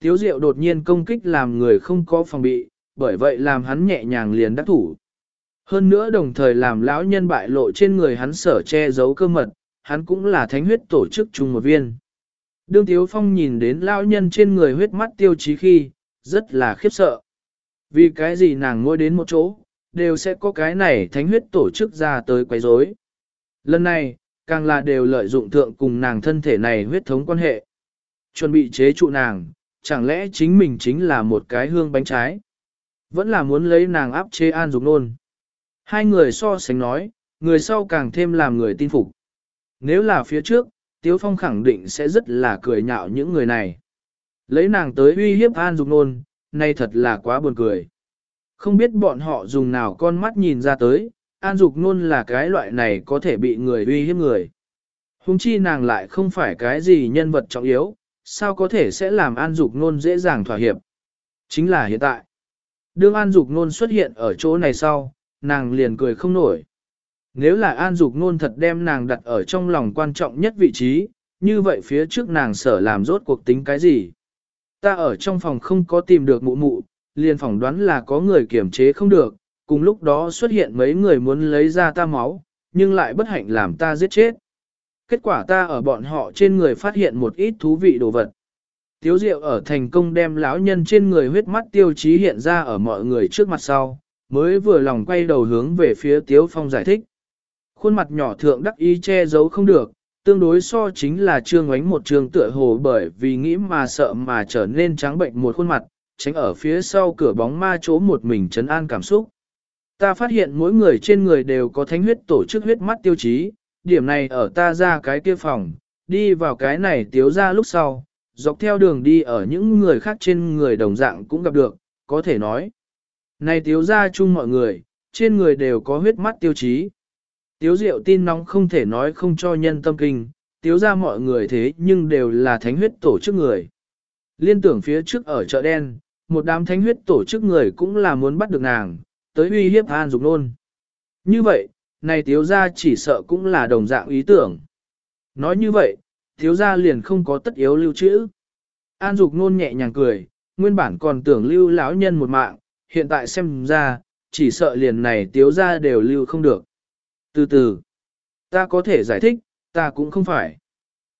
Tiếu Diệu đột nhiên công kích làm người không có phòng bị, bởi vậy làm hắn nhẹ nhàng liền đắc thủ. Hơn nữa đồng thời làm lão nhân bại lộ trên người hắn sở che giấu cơ mật, hắn cũng là thánh huyết tổ chức chung một viên. Đương Tiếu Phong nhìn đến lão nhân trên người huyết mắt tiêu chí khi, rất là khiếp sợ. Vì cái gì nàng ngồi đến một chỗ, đều sẽ có cái này thánh huyết tổ chức ra tới quấy rối. Lần này, càng là đều lợi dụng thượng cùng nàng thân thể này huyết thống quan hệ. Chuẩn bị chế trụ nàng, chẳng lẽ chính mình chính là một cái hương bánh trái. Vẫn là muốn lấy nàng áp chế an dục nôn. Hai người so sánh nói, người sau càng thêm làm người tin phục. Nếu là phía trước, Tiếu Phong khẳng định sẽ rất là cười nhạo những người này. Lấy nàng tới uy hiếp an dục nôn, nay thật là quá buồn cười. Không biết bọn họ dùng nào con mắt nhìn ra tới, an dục nôn là cái loại này có thể bị người uy hiếp người. Hùng chi nàng lại không phải cái gì nhân vật trọng yếu, sao có thể sẽ làm an dục nôn dễ dàng thỏa hiệp. Chính là hiện tại. Đương an dục nôn xuất hiện ở chỗ này sau, nàng liền cười không nổi. Nếu là an dục nôn thật đem nàng đặt ở trong lòng quan trọng nhất vị trí, như vậy phía trước nàng sở làm rốt cuộc tính cái gì? Ta ở trong phòng không có tìm được mụ mụ, liền phỏng đoán là có người kiểm chế không được, cùng lúc đó xuất hiện mấy người muốn lấy ra ta máu, nhưng lại bất hạnh làm ta giết chết. Kết quả ta ở bọn họ trên người phát hiện một ít thú vị đồ vật. Tiếu Diệu ở thành công đem lão nhân trên người huyết mắt tiêu chí hiện ra ở mọi người trước mặt sau, mới vừa lòng quay đầu hướng về phía Tiếu Phong giải thích. Khuôn mặt nhỏ thượng đắc ý che giấu không được, tương đối so chính là trương ánh một trường tựa hồ bởi vì nghĩ mà sợ mà trở nên trắng bệnh một khuôn mặt, tránh ở phía sau cửa bóng ma chỗ một mình trấn an cảm xúc. Ta phát hiện mỗi người trên người đều có thánh huyết tổ chức huyết mắt tiêu chí, điểm này ở ta ra cái kia phòng, đi vào cái này tiếu ra lúc sau, dọc theo đường đi ở những người khác trên người đồng dạng cũng gặp được, có thể nói. Này tiếu ra chung mọi người, trên người đều có huyết mắt tiêu chí. Tiếu diệu tin nóng không thể nói không cho nhân tâm kinh, tiếu ra mọi người thế nhưng đều là thánh huyết tổ chức người. Liên tưởng phía trước ở chợ đen, một đám thánh huyết tổ chức người cũng là muốn bắt được nàng, tới uy hiếp An Dục Nôn. Như vậy, này thiếu gia chỉ sợ cũng là đồng dạng ý tưởng. Nói như vậy, thiếu gia liền không có tất yếu lưu trữ. An Dục Nôn nhẹ nhàng cười, nguyên bản còn tưởng lưu lão nhân một mạng, hiện tại xem ra, chỉ sợ liền này thiếu gia đều lưu không được. Từ từ, ta có thể giải thích, ta cũng không phải.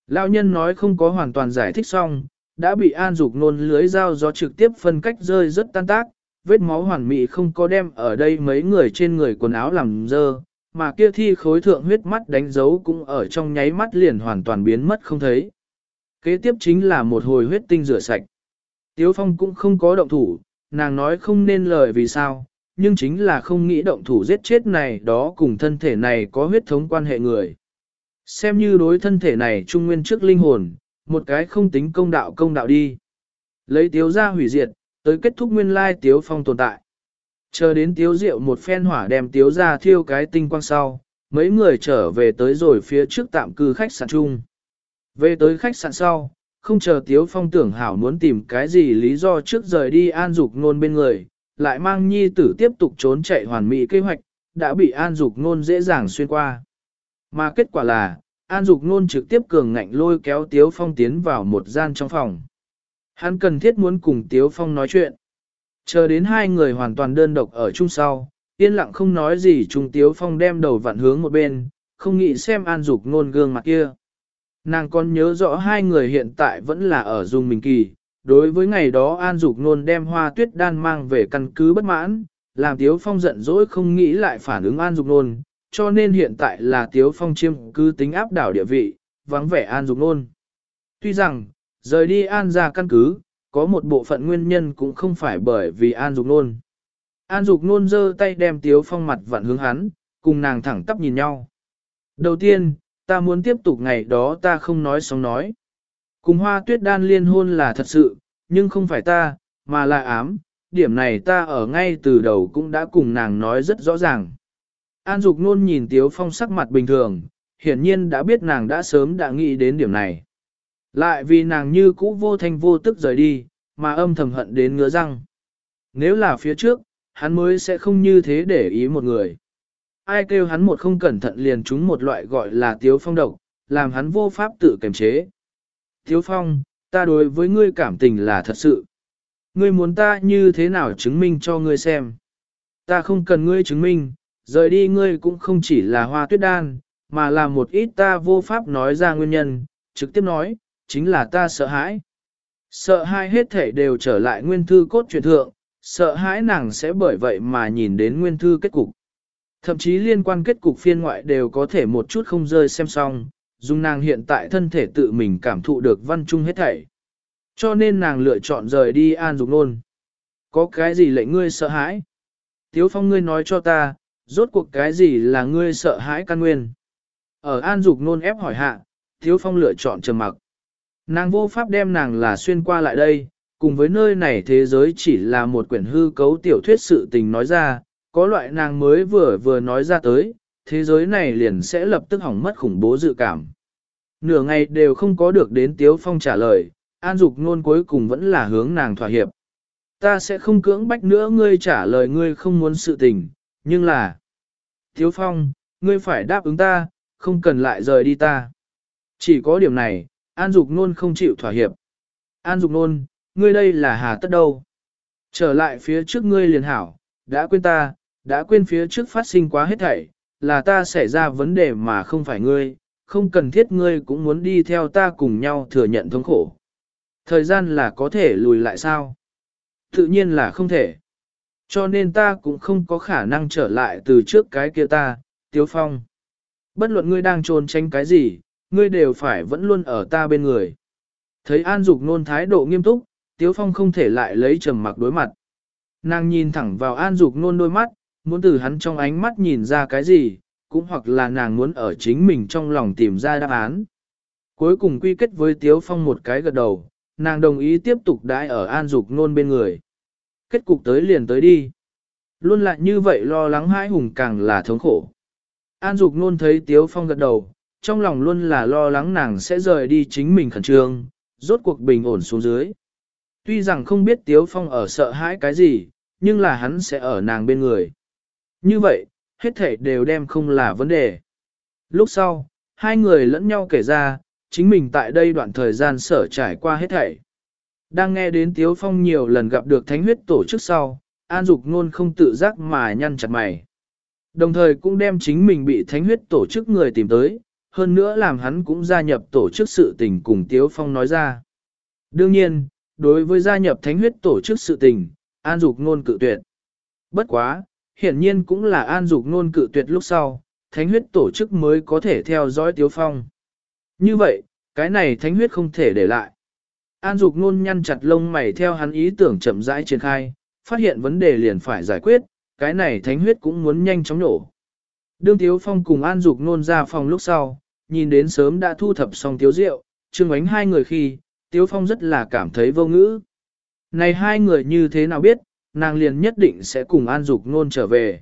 Lão nhân nói không có hoàn toàn giải thích xong, đã bị an dục nôn lưới dao gió trực tiếp phân cách rơi rất tan tác, vết máu hoàn mỹ không có đem ở đây mấy người trên người quần áo làm dơ, mà kia thi khối thượng huyết mắt đánh dấu cũng ở trong nháy mắt liền hoàn toàn biến mất không thấy. Kế tiếp chính là một hồi huyết tinh rửa sạch. Tiếu Phong cũng không có động thủ, nàng nói không nên lời vì sao, nhưng chính là không nghĩ động thủ giết chết này đó cùng thân thể này có huyết thống quan hệ người. Xem như đối thân thể này trung nguyên trước linh hồn, một cái không tính công đạo công đạo đi. Lấy tiếu ra hủy diệt, tới kết thúc nguyên lai tiếu phong tồn tại. Chờ đến tiếu rượu một phen hỏa đem tiếu ra thiêu cái tinh quang sau, mấy người trở về tới rồi phía trước tạm cư khách sạn chung. Về tới khách sạn sau, không chờ tiếu phong tưởng hảo muốn tìm cái gì lý do trước rời đi an dục nôn bên người, lại mang nhi tử tiếp tục trốn chạy hoàn mỹ kế hoạch, đã bị an dục nôn dễ dàng xuyên qua. Mà kết quả là, An Dục Nôn trực tiếp cường ngạnh lôi kéo Tiếu Phong tiến vào một gian trong phòng. Hắn cần thiết muốn cùng Tiếu Phong nói chuyện. Chờ đến hai người hoàn toàn đơn độc ở chung sau, yên lặng không nói gì Trung Tiếu Phong đem đầu vặn hướng một bên, không nghĩ xem An Dục Nôn gương mặt kia. Nàng còn nhớ rõ hai người hiện tại vẫn là ở dùng mình kỳ. Đối với ngày đó An Dục Nôn đem hoa tuyết đan mang về căn cứ bất mãn, làm Tiếu Phong giận dỗi không nghĩ lại phản ứng An Dục Nôn, cho nên hiện tại là Tiếu Phong chiêm cứ tính áp đảo địa vị, vắng vẻ An Dục Nôn. Tuy rằng, rời đi An ra căn cứ, có một bộ phận nguyên nhân cũng không phải bởi vì An Dục Nôn. An Dục Nôn giơ tay đem Tiếu Phong mặt vặn hướng hắn, cùng nàng thẳng tắp nhìn nhau. Đầu tiên, ta muốn tiếp tục ngày đó ta không nói sống nói. Cùng hoa tuyết đan liên hôn là thật sự, nhưng không phải ta, mà là ám, điểm này ta ở ngay từ đầu cũng đã cùng nàng nói rất rõ ràng. An Dục Nôn nhìn Tiếu Phong sắc mặt bình thường, hiển nhiên đã biết nàng đã sớm đã nghĩ đến điểm này. Lại vì nàng như cũ vô thanh vô tức rời đi, mà âm thầm hận đến ngứa răng. Nếu là phía trước, hắn mới sẽ không như thế để ý một người. Ai kêu hắn một không cẩn thận liền trúng một loại gọi là Tiếu Phong độc, làm hắn vô pháp tự kiềm chế. Tiếu Phong, Ta đối với ngươi cảm tình là thật sự. Ngươi muốn ta như thế nào chứng minh cho ngươi xem. Ta không cần ngươi chứng minh, rời đi ngươi cũng không chỉ là hoa tuyết đan, mà là một ít ta vô pháp nói ra nguyên nhân, trực tiếp nói, chính là ta sợ hãi. Sợ hãi hết thể đều trở lại nguyên thư cốt truyền thượng, sợ hãi nàng sẽ bởi vậy mà nhìn đến nguyên thư kết cục. Thậm chí liên quan kết cục phiên ngoại đều có thể một chút không rơi xem xong, dùng nàng hiện tại thân thể tự mình cảm thụ được văn chung hết thảy. Cho nên nàng lựa chọn rời đi an dục nôn. Có cái gì lệnh ngươi sợ hãi? Tiếu phong ngươi nói cho ta, rốt cuộc cái gì là ngươi sợ hãi căn nguyên? Ở an dục nôn ép hỏi hạ, Tiếu phong lựa chọn trầm mặc. Nàng vô pháp đem nàng là xuyên qua lại đây, cùng với nơi này thế giới chỉ là một quyển hư cấu tiểu thuyết sự tình nói ra, có loại nàng mới vừa vừa nói ra tới, thế giới này liền sẽ lập tức hỏng mất khủng bố dự cảm. Nửa ngày đều không có được đến Tiếu Phong trả lời, An Dục Nôn cuối cùng vẫn là hướng nàng thỏa hiệp. Ta sẽ không cưỡng bách nữa ngươi trả lời ngươi không muốn sự tình, nhưng là... Tiếu Phong, ngươi phải đáp ứng ta, không cần lại rời đi ta. Chỉ có điểm này, An Dục Nôn không chịu thỏa hiệp. An Dục Nôn, ngươi đây là hà tất đâu? Trở lại phía trước ngươi liền hảo, đã quên ta, đã quên phía trước phát sinh quá hết thảy, là ta xảy ra vấn đề mà không phải ngươi, không cần thiết ngươi cũng muốn đi theo ta cùng nhau thừa nhận thống khổ. Thời gian là có thể lùi lại sao? Tự nhiên là không thể. Cho nên ta cũng không có khả năng trở lại từ trước cái kia ta, Tiếu Phong. Bất luận ngươi đang trốn tránh cái gì, ngươi đều phải vẫn luôn ở ta bên người. Thấy An Dục nôn thái độ nghiêm túc, Tiếu Phong không thể lại lấy trầm mặc đối mặt. Nàng nhìn thẳng vào An Dục nôn đôi mắt, muốn từ hắn trong ánh mắt nhìn ra cái gì, cũng hoặc là nàng muốn ở chính mình trong lòng tìm ra đáp án. Cuối cùng quy kết với Tiếu Phong một cái gật đầu, nàng đồng ý tiếp tục đãi ở An Dục nôn bên người. Kết cục tới liền tới đi. Luôn lại như vậy lo lắng hãi hùng càng là thống khổ. An Dục nôn thấy Tiếu Phong gật đầu, trong lòng luôn là lo lắng nàng sẽ rời đi chính mình khẩn trương, rốt cuộc bình ổn xuống dưới. Tuy rằng không biết Tiếu Phong ở sợ hãi cái gì, nhưng là hắn sẽ ở nàng bên người. Như vậy, hết thể đều đem không là vấn đề. Lúc sau, hai người lẫn nhau kể ra, chính mình tại đây đoạn thời gian sở trải qua hết thảy. Đang nghe đến Tiếu Phong nhiều lần gặp được thánh huyết tổ chức sau, An Dục Nôn không tự giác mà nhăn chặt mày. Đồng thời cũng đem chính mình bị thánh huyết tổ chức người tìm tới, hơn nữa làm hắn cũng gia nhập tổ chức sự tình cùng Tiếu Phong nói ra. Đương nhiên, đối với gia nhập thánh huyết tổ chức sự tình, An Dục Nôn cự tuyệt. Bất quá, hiển nhiên cũng là An Dục Nôn cự tuyệt lúc sau, thánh huyết tổ chức mới có thể theo dõi Tiếu Phong. Như vậy, cái này thánh huyết không thể để lại. An Dục Nôn nhăn chặt lông mày theo hắn ý tưởng chậm rãi triển khai, phát hiện vấn đề liền phải giải quyết, cái này thánh huyết cũng muốn nhanh chóng nổ. Đương Tiếu Phong cùng An Dục Nôn ra phòng lúc sau, nhìn đến sớm đã thu thập xong Tiếu Diệu, trương ánh hai người khi, Tiếu Phong rất là cảm thấy vô ngữ. Này hai người như thế nào biết, nàng liền nhất định sẽ cùng An Dục Nôn trở về.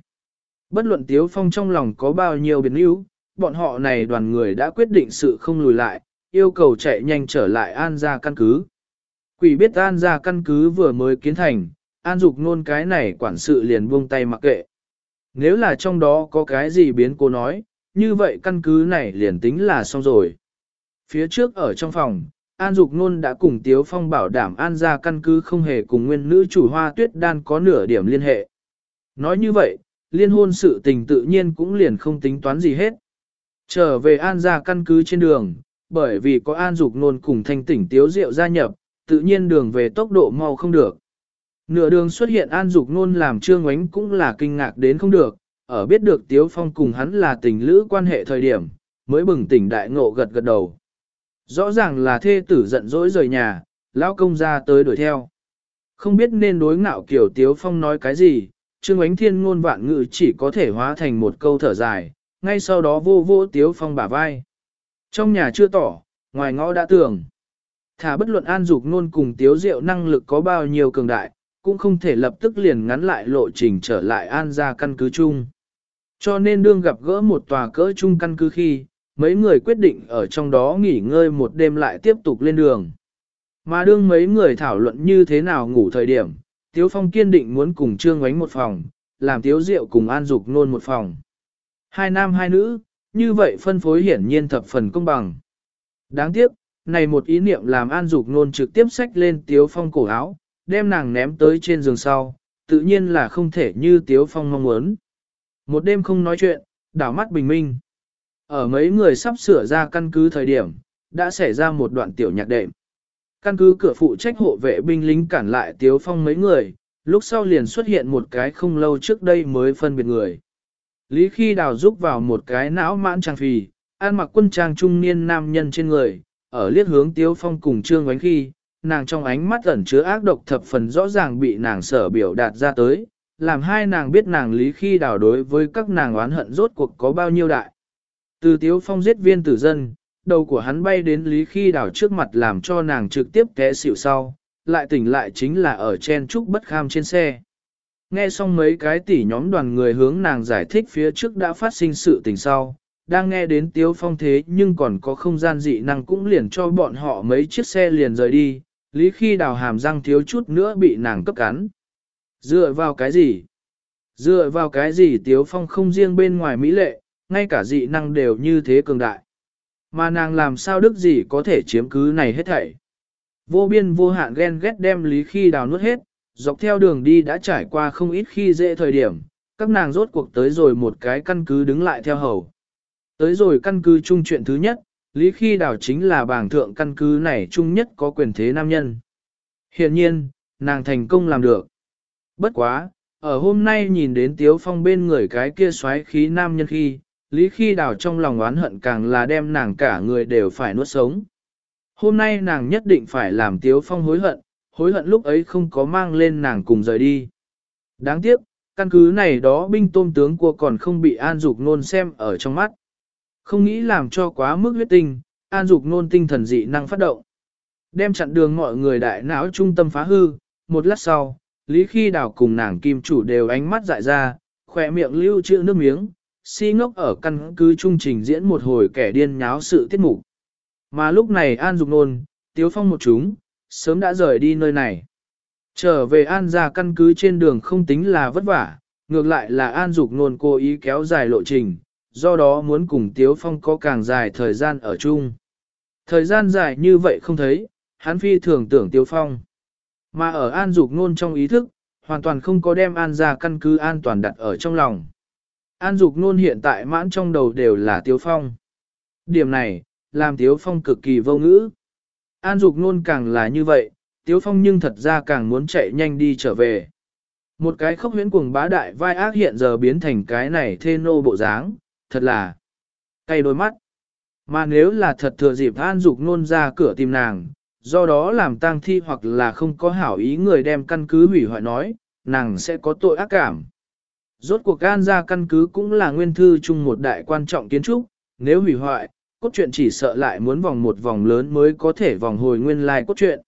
Bất luận Tiếu Phong trong lòng có bao nhiêu biến yếu, bọn họ này đoàn người đã quyết định sự không lùi lại, yêu cầu chạy nhanh trở lại An ra căn cứ. Quỷ biết An ra căn cứ vừa mới kiến thành, An Dục Nôn cái này quản sự liền buông tay mặc kệ. Nếu là trong đó có cái gì biến cố nói, như vậy căn cứ này liền tính là xong rồi. Phía trước ở trong phòng, An Dục Nôn đã cùng Tiếu Phong bảo đảm An ra căn cứ không hề cùng nguyên nữ chủ hoa tuyết đan có nửa điểm liên hệ. Nói như vậy, liên hôn sự tình tự nhiên cũng liền không tính toán gì hết. Trở về An ra căn cứ trên đường, bởi vì có An Dục Nôn cùng thanh tỉnh Tiếu Diệu gia nhập, tự nhiên đường về tốc độ mau không được. Nửa đường xuất hiện An Dục Nôn làm Trương Ngoánh cũng là kinh ngạc đến không được, ở biết được Tiếu Phong cùng hắn là tình lữ quan hệ thời điểm, mới bừng tỉnh đại ngộ gật gật đầu. Rõ ràng là thê tử giận dỗi rời nhà, lão công ra tới đuổi theo. Không biết nên đối ngạo kiểu Tiếu Phong nói cái gì, Trương Ánh Thiên ngôn vạn ngữ chỉ có thể hóa thành một câu thở dài, ngay sau đó vô vô Tiếu Phong bả vai. Trong nhà chưa tỏ, ngoài ngõ đã tưởng. Thả bất luận an dục nôn cùng Tiếu Diệu năng lực có bao nhiêu cường đại, cũng không thể lập tức liền ngắn lại lộ trình trở lại an ra căn cứ chung. Cho nên đương gặp gỡ một tòa cỡ chung căn cứ khi, mấy người quyết định ở trong đó nghỉ ngơi một đêm lại tiếp tục lên đường. Mà đương mấy người thảo luận như thế nào ngủ thời điểm, Tiếu Phong kiên định muốn cùng Trương Ngoánh một phòng, làm Tiếu Diệu cùng An Dục nôn một phòng. Hai nam hai nữ, như vậy phân phối hiển nhiên thập phần công bằng. Đáng tiếc, này một ý niệm làm An Dục Nôn trực tiếp xách lên Tiếu Phong cổ áo, đem nàng ném tới trên giường sau, tự nhiên là không thể như Tiếu Phong mong muốn. Một đêm không nói chuyện, đảo mắt bình minh. Ở mấy người sắp sửa ra căn cứ thời điểm, đã xảy ra một đoạn tiểu nhạc đệm. Căn cứ cửa phụ trách hộ vệ binh lính cản lại Tiếu Phong mấy người, lúc sau liền xuất hiện một cái không lâu trước đây mới phân biệt người. Lý Khi Đào giúp vào một cái não mãn trang phì, an mặc quân trang trung niên nam nhân trên người, ở liếc hướng Tiếu Phong cùng Trương Ngoánh khi, nàng trong ánh mắt ẩn chứa ác độc thập phần rõ ràng bị nàng sở biểu đạt ra tới, làm hai nàng biết nàng Lý Khi Đào đối với các nàng oán hận rốt cuộc có bao nhiêu đại. Từ Tiếu Phong giết viên tử dân, đầu của hắn bay đến Lý Khi Đào trước mặt làm cho nàng trực tiếp té xỉu sau, lại tỉnh lại chính là ở chen trúc bất kham trên xe. Nghe xong mấy cái tỉ nhóm đoàn người hướng nàng giải thích phía trước đã phát sinh sự tình sau, đang nghe đến Tiếu Phong thế nhưng còn có không gian dị năng cũng liền cho bọn họ mấy chiếc xe liền rời đi, lý khi đào hàm răng thiếu chút nữa bị nàng cấp cắn. Dựa vào cái gì? Dựa vào cái gì Tiếu Phong không riêng bên ngoài mỹ lệ, ngay cả dị năng đều như thế cường đại. Mà nàng làm sao đức gì có thể chiếm cứ này hết thảy. Vô biên vô hạn ghen ghét đem lý khi đào nuốt hết, dọc theo đường đi đã trải qua không ít khi dễ thời điểm, các nàng rốt cuộc tới rồi một cái căn cứ đứng lại theo hầu. Tới rồi căn cứ chung chuyện thứ nhất, lý khi đào chính là bảng thượng căn cứ này chung nhất có quyền thế nam nhân. Hiện nhiên, nàng thành công làm được. Bất quá, ở hôm nay nhìn đến Tiếu Phong bên người cái kia xoáy khí nam nhân khi, Lý Khi Đào trong lòng oán hận càng là đem nàng cả người đều phải nuốt sống. Hôm nay nàng nhất định phải làm Tiếu Phong hối hận, hối hận lúc ấy không có mang lên nàng cùng rời đi. Đáng tiếc, căn cứ này đó binh tôm tướng của còn không bị An Dục Nôn xem ở trong mắt. Không nghĩ làm cho quá mức huyết tinh, An Dục Nôn tinh thần dị năng phát động. Đem chặn đường mọi người đại não trung tâm phá hư, một lát sau, Lý Khi Đào cùng nàng kim chủ đều ánh mắt dại ra, khỏe miệng lưu trữ nước miếng, si ngốc ở căn cứ trung trình diễn một hồi kẻ điên nháo sự tiết mục. Mà lúc này An Dục Nôn, Tiếu Phong một chúng, sớm đã rời đi nơi này. Trở về An ra căn cứ trên đường không tính là vất vả, ngược lại là An Dục Nôn cố ý kéo dài lộ trình, do đó muốn cùng Tiếu Phong có càng dài thời gian ở chung. Thời gian dài như vậy không thấy, hắn phi thường tưởng Tiếu Phong. Mà ở An Dục Nôn trong ý thức, hoàn toàn không có đem An ra căn cứ an toàn đặt ở trong lòng. An Dục Nôn hiện tại mãn trong đầu đều là Tiếu Phong. Điểm này, làm Tiếu Phong cực kỳ vô ngữ. An Dục Nôn càng là như vậy, Tiếu Phong nhưng thật ra càng muốn chạy nhanh đi trở về. Một cái khốc huyễn cuồng bá đại vai ác hiện giờ biến thành cái này thê nô bộ dáng, thật là cay đôi mắt. Mà nếu là thật thừa dịp An Dục Nôn ra cửa tìm nàng, do đó làm tang thi hoặc là không có hảo ý người đem căn cứ hủy hoại nói, nàng sẽ có tội ác cảm. Rốt cuộc An ra căn cứ cũng là nguyên thư chung một đại quan trọng kiến trúc, nếu hủy hoại, cốt truyện chỉ sợ lại muốn vòng một vòng lớn mới có thể vòng hồi nguyên lai like cốt truyện.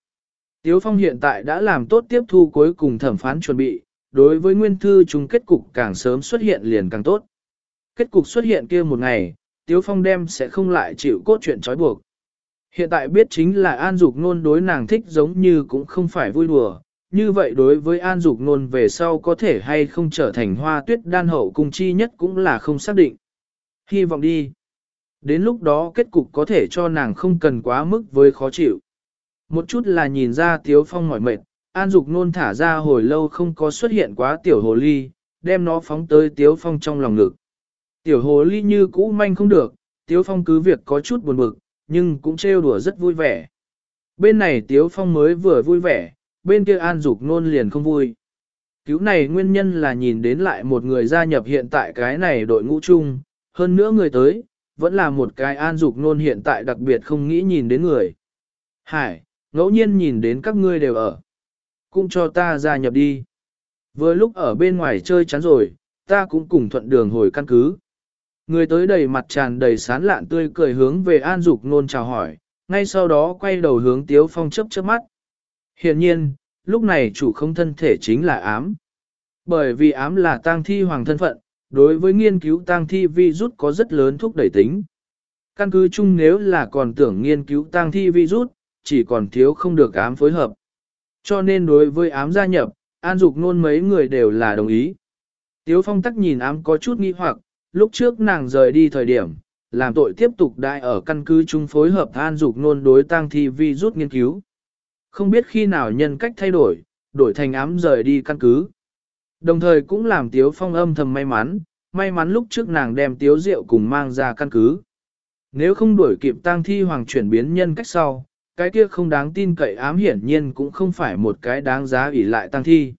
Tiếu Phong hiện tại đã làm tốt tiếp thu cuối cùng thẩm phán chuẩn bị, đối với nguyên thư chung kết cục càng sớm xuất hiện liền càng tốt. Kết cục xuất hiện kia một ngày, Tiếu Phong đem sẽ không lại chịu cốt chuyện trói buộc. Hiện tại biết chính là An Dục Nôn đối nàng thích giống như cũng không phải vui đùa, như vậy đối với An Dục Nôn về sau có thể hay không trở thành hoa tuyết đan hậu cung chi nhất cũng là không xác định. Hy vọng đi. Đến lúc đó kết cục có thể cho nàng không cần quá mức với khó chịu. Một chút là nhìn ra Tiếu Phong mỏi mệt, An Dục Nôn thả ra hồi lâu không có xuất hiện quá tiểu hồ ly, đem nó phóng tới Tiếu Phong trong lòng ngực. Tiểu hồ ly như cũ manh không được, Tiếu Phong cứ việc có chút buồn bực, nhưng cũng trêu đùa rất vui vẻ. Bên này Tiếu Phong mới vừa vui vẻ, bên kia An Dục Nôn liền không vui. Cứu này nguyên nhân là nhìn đến lại một người gia nhập hiện tại cái này đội ngũ chung, hơn nữa người tới, vẫn là một cái An Dục Nôn hiện tại đặc biệt không nghĩ nhìn đến người. Hải, ngẫu nhiên nhìn đến các ngươi đều ở. Cũng cho ta gia nhập đi. Vừa lúc ở bên ngoài chơi chán rồi, ta cũng cùng thuận đường hồi căn cứ. Người tới đầy mặt tràn đầy sán lạn tươi cười hướng về An Dục Nôn chào hỏi, ngay sau đó quay đầu hướng Tiếu Phong chớp chớp mắt. Hiện nhiên, lúc này chủ không thân thể chính là ám. Bởi vì ám là tang thi hoàng thân phận, đối với nghiên cứu tang thi virus có rất lớn thúc đẩy tính. Căn cứ chung nếu là còn tưởng nghiên cứu tang thi virus, chỉ còn thiếu không được ám phối hợp. Cho nên đối với ám gia nhập, An Dục nôn mấy người đều là đồng ý. Tiếu phong tắc nhìn ám có chút nghi hoặc, lúc trước nàng rời đi thời điểm, làm tội tiếp tục đại ở căn cứ chung phối hợp an dục nôn đối tang thi vi rút nghiên cứu. Không biết khi nào nhân cách thay đổi, đổi thành ám rời đi căn cứ. Đồng thời cũng làm Tiếu Phong âm thầm may mắn, may mắn lúc trước nàng đem Tiếu rượu cùng mang ra căn cứ. Nếu không đuổi kịp tang thi hoàng chuyển biến nhân cách sau, cái kia không đáng tin cậy ám hiển nhiên cũng không phải một cái đáng giá ủy lại tang thi.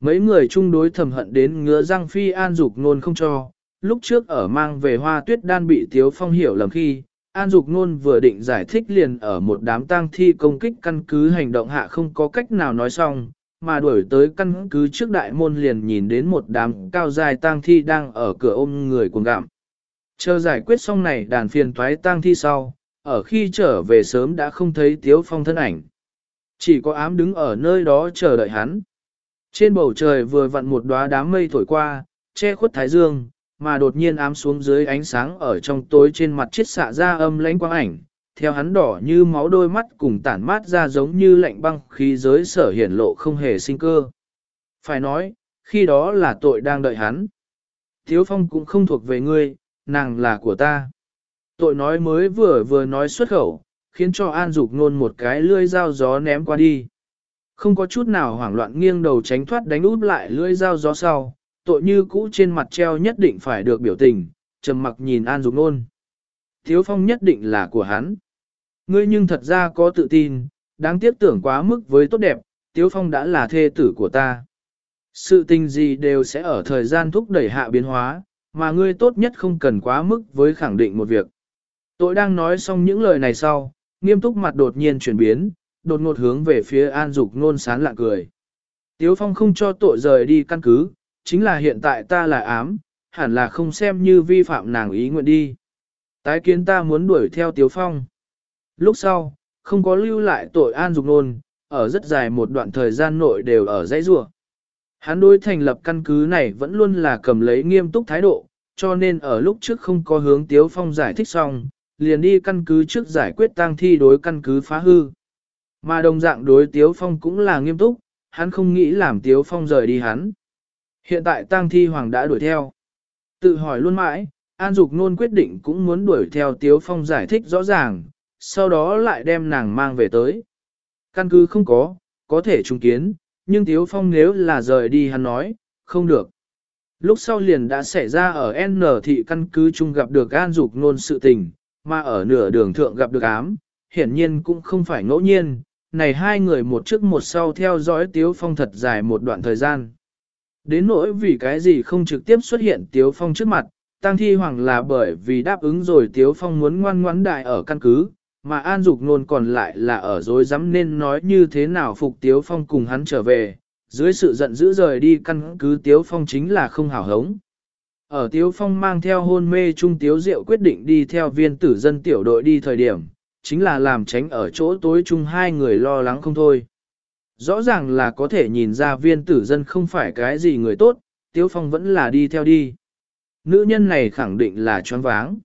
Mấy người chung đối thầm hận đến ngứa răng phi an dục nôn không cho, lúc trước ở mang về hoa tuyết đan bị Tiếu Phong hiểu lầm khi, An Dục Nôn vừa định giải thích liền ở một đám tang thi công kích căn cứ hành động hạ không có cách nào nói xong, mà đuổi tới căn cứ trước đại môn liền nhìn đến một đám cao dài tang thi đang ở cửa ôm người cuồng gặm. Chờ giải quyết xong này đàn phiền toái tang thi sau, ở khi trở về sớm đã không thấy Tiếu Phong thân ảnh. Chỉ có ám đứng ở nơi đó chờ đợi hắn. Trên bầu trời vừa vặn một đóa đám mây thổi qua, che khuất thái dương, mà đột nhiên ám xuống dưới ánh sáng ở trong tối trên mặt chiết xạ ra âm lãnh quang ảnh, theo hắn đỏ như máu đôi mắt cùng tản mát ra giống như lạnh băng khí giới sở hiển lộ không hề sinh cơ. Phải nói, khi đó là tội đang đợi hắn. Thiếu phong cũng không thuộc về ngươi, nàng là của ta. Tội nói mới vừa vừa nói xuất khẩu, khiến cho An Dục nôn một cái lưỡi dao gió ném qua đi. Không có chút nào hoảng loạn nghiêng đầu tránh thoát đánh út lại lưỡi dao gió sau, tội như cũ trên mặt treo nhất định phải được biểu tình, trầm mặc nhìn An Dục nôn. Thiếu phong nhất định là của hắn. Ngươi nhưng thật ra có tự tin, đáng tiếc tưởng quá mức với tốt đẹp, Tiếu Phong đã là thê tử của ta. Sự tình gì đều sẽ ở thời gian thúc đẩy hạ biến hóa, mà ngươi tốt nhất không cần quá mức với khẳng định một việc. Tội đang nói xong những lời này sau, nghiêm túc mặt đột nhiên chuyển biến, đột ngột hướng về phía An Dục nôn sán lạ cười. Tiếu Phong không cho tội rời đi căn cứ, chính là hiện tại ta là ám, hẳn là không xem như vi phạm nàng ý nguyện đi. Tái kiến ta muốn đuổi theo Tiếu Phong. Lúc sau, không có lưu lại tội an dục nôn, ở rất dài một đoạn thời gian nội đều ở dãy rua. Hắn đối thành lập căn cứ này vẫn luôn là cầm lấy nghiêm túc thái độ, cho nên ở lúc trước không có hướng Tiếu Phong giải thích xong, liền đi căn cứ trước giải quyết tang thi đối căn cứ phá hư. Mà đồng dạng đối Tiếu Phong cũng là nghiêm túc, hắn không nghĩ làm Tiếu Phong rời đi hắn. Hiện tại tang thi hoàng đã đuổi theo. Tự hỏi luôn mãi, An Dục Nôn quyết định cũng muốn đuổi theo Tiếu Phong giải thích rõ ràng, sau đó lại đem nàng mang về tới. Căn cứ không có, có thể trung kiến, nhưng Tiếu Phong nếu là rời đi hắn nói, không được. Lúc sau liền đã xảy ra ở N thị căn cứ chung gặp được An Dục Nôn sự tình, mà ở nửa đường thượng gặp được ám, hiển nhiên cũng không phải ngẫu nhiên, này hai người một trước một sau theo dõi Tiếu Phong thật dài một đoạn thời gian. Đến nỗi vì cái gì không trực tiếp xuất hiện Tiếu Phong trước mặt, Tăng Thi Hoàng là bởi vì đáp ứng rồi Tiếu Phong muốn ngoan ngoãn đại ở căn cứ, mà An Dục Nôn còn lại là ở dối dám nên nói như thế nào phục Tiếu Phong cùng hắn trở về, dưới sự giận dữ rời đi căn cứ Tiếu Phong chính là không hảo hống. Ở Tiếu Phong mang theo hôn mê Trung Tiếu Diệu quyết định đi theo viên tử dân tiểu đội đi thời điểm, chính là làm tránh ở chỗ tối chung hai người lo lắng không thôi. Rõ ràng là có thể nhìn ra viên tử dân không phải cái gì người tốt, Tiếu Phong vẫn là đi theo đi. Nữ nhân này khẳng định là choáng váng.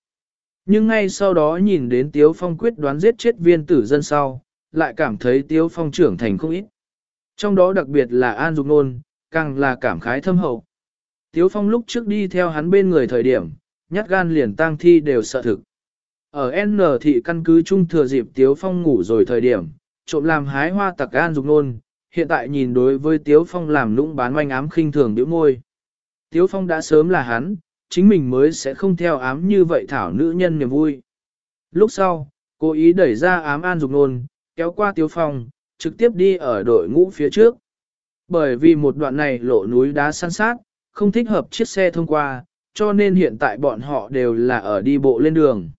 Nhưng ngay sau đó nhìn đến Tiếu Phong quyết đoán giết chết viên tử dân sau, lại cảm thấy Tiếu Phong trưởng thành không ít. Trong đó đặc biệt là An Dục Nôn, càng là cảm khái thâm hậu. Tiếu Phong lúc trước đi theo hắn bên người thời điểm, nhát gan liền tang thi đều sợ thực. Ở N thị căn cứ trung thừa dịp Tiếu Phong ngủ rồi thời điểm, trộm làm hái hoa tặc An Dục Nôn, hiện tại nhìn đối với Tiếu Phong làm lũng bán manh ám khinh thường biểu môi. Tiếu Phong đã sớm là hắn, chính mình mới sẽ không theo ám như vậy thảo nữ nhân niềm vui. Lúc sau, cố ý đẩy ra ám an dục nôn, kéo qua tiếu phong, trực tiếp đi ở đội ngũ phía trước. Bởi vì một đoạn này lộ núi đá săn sát, không thích hợp chiếc xe thông qua, cho nên hiện tại bọn họ đều là ở đi bộ lên đường.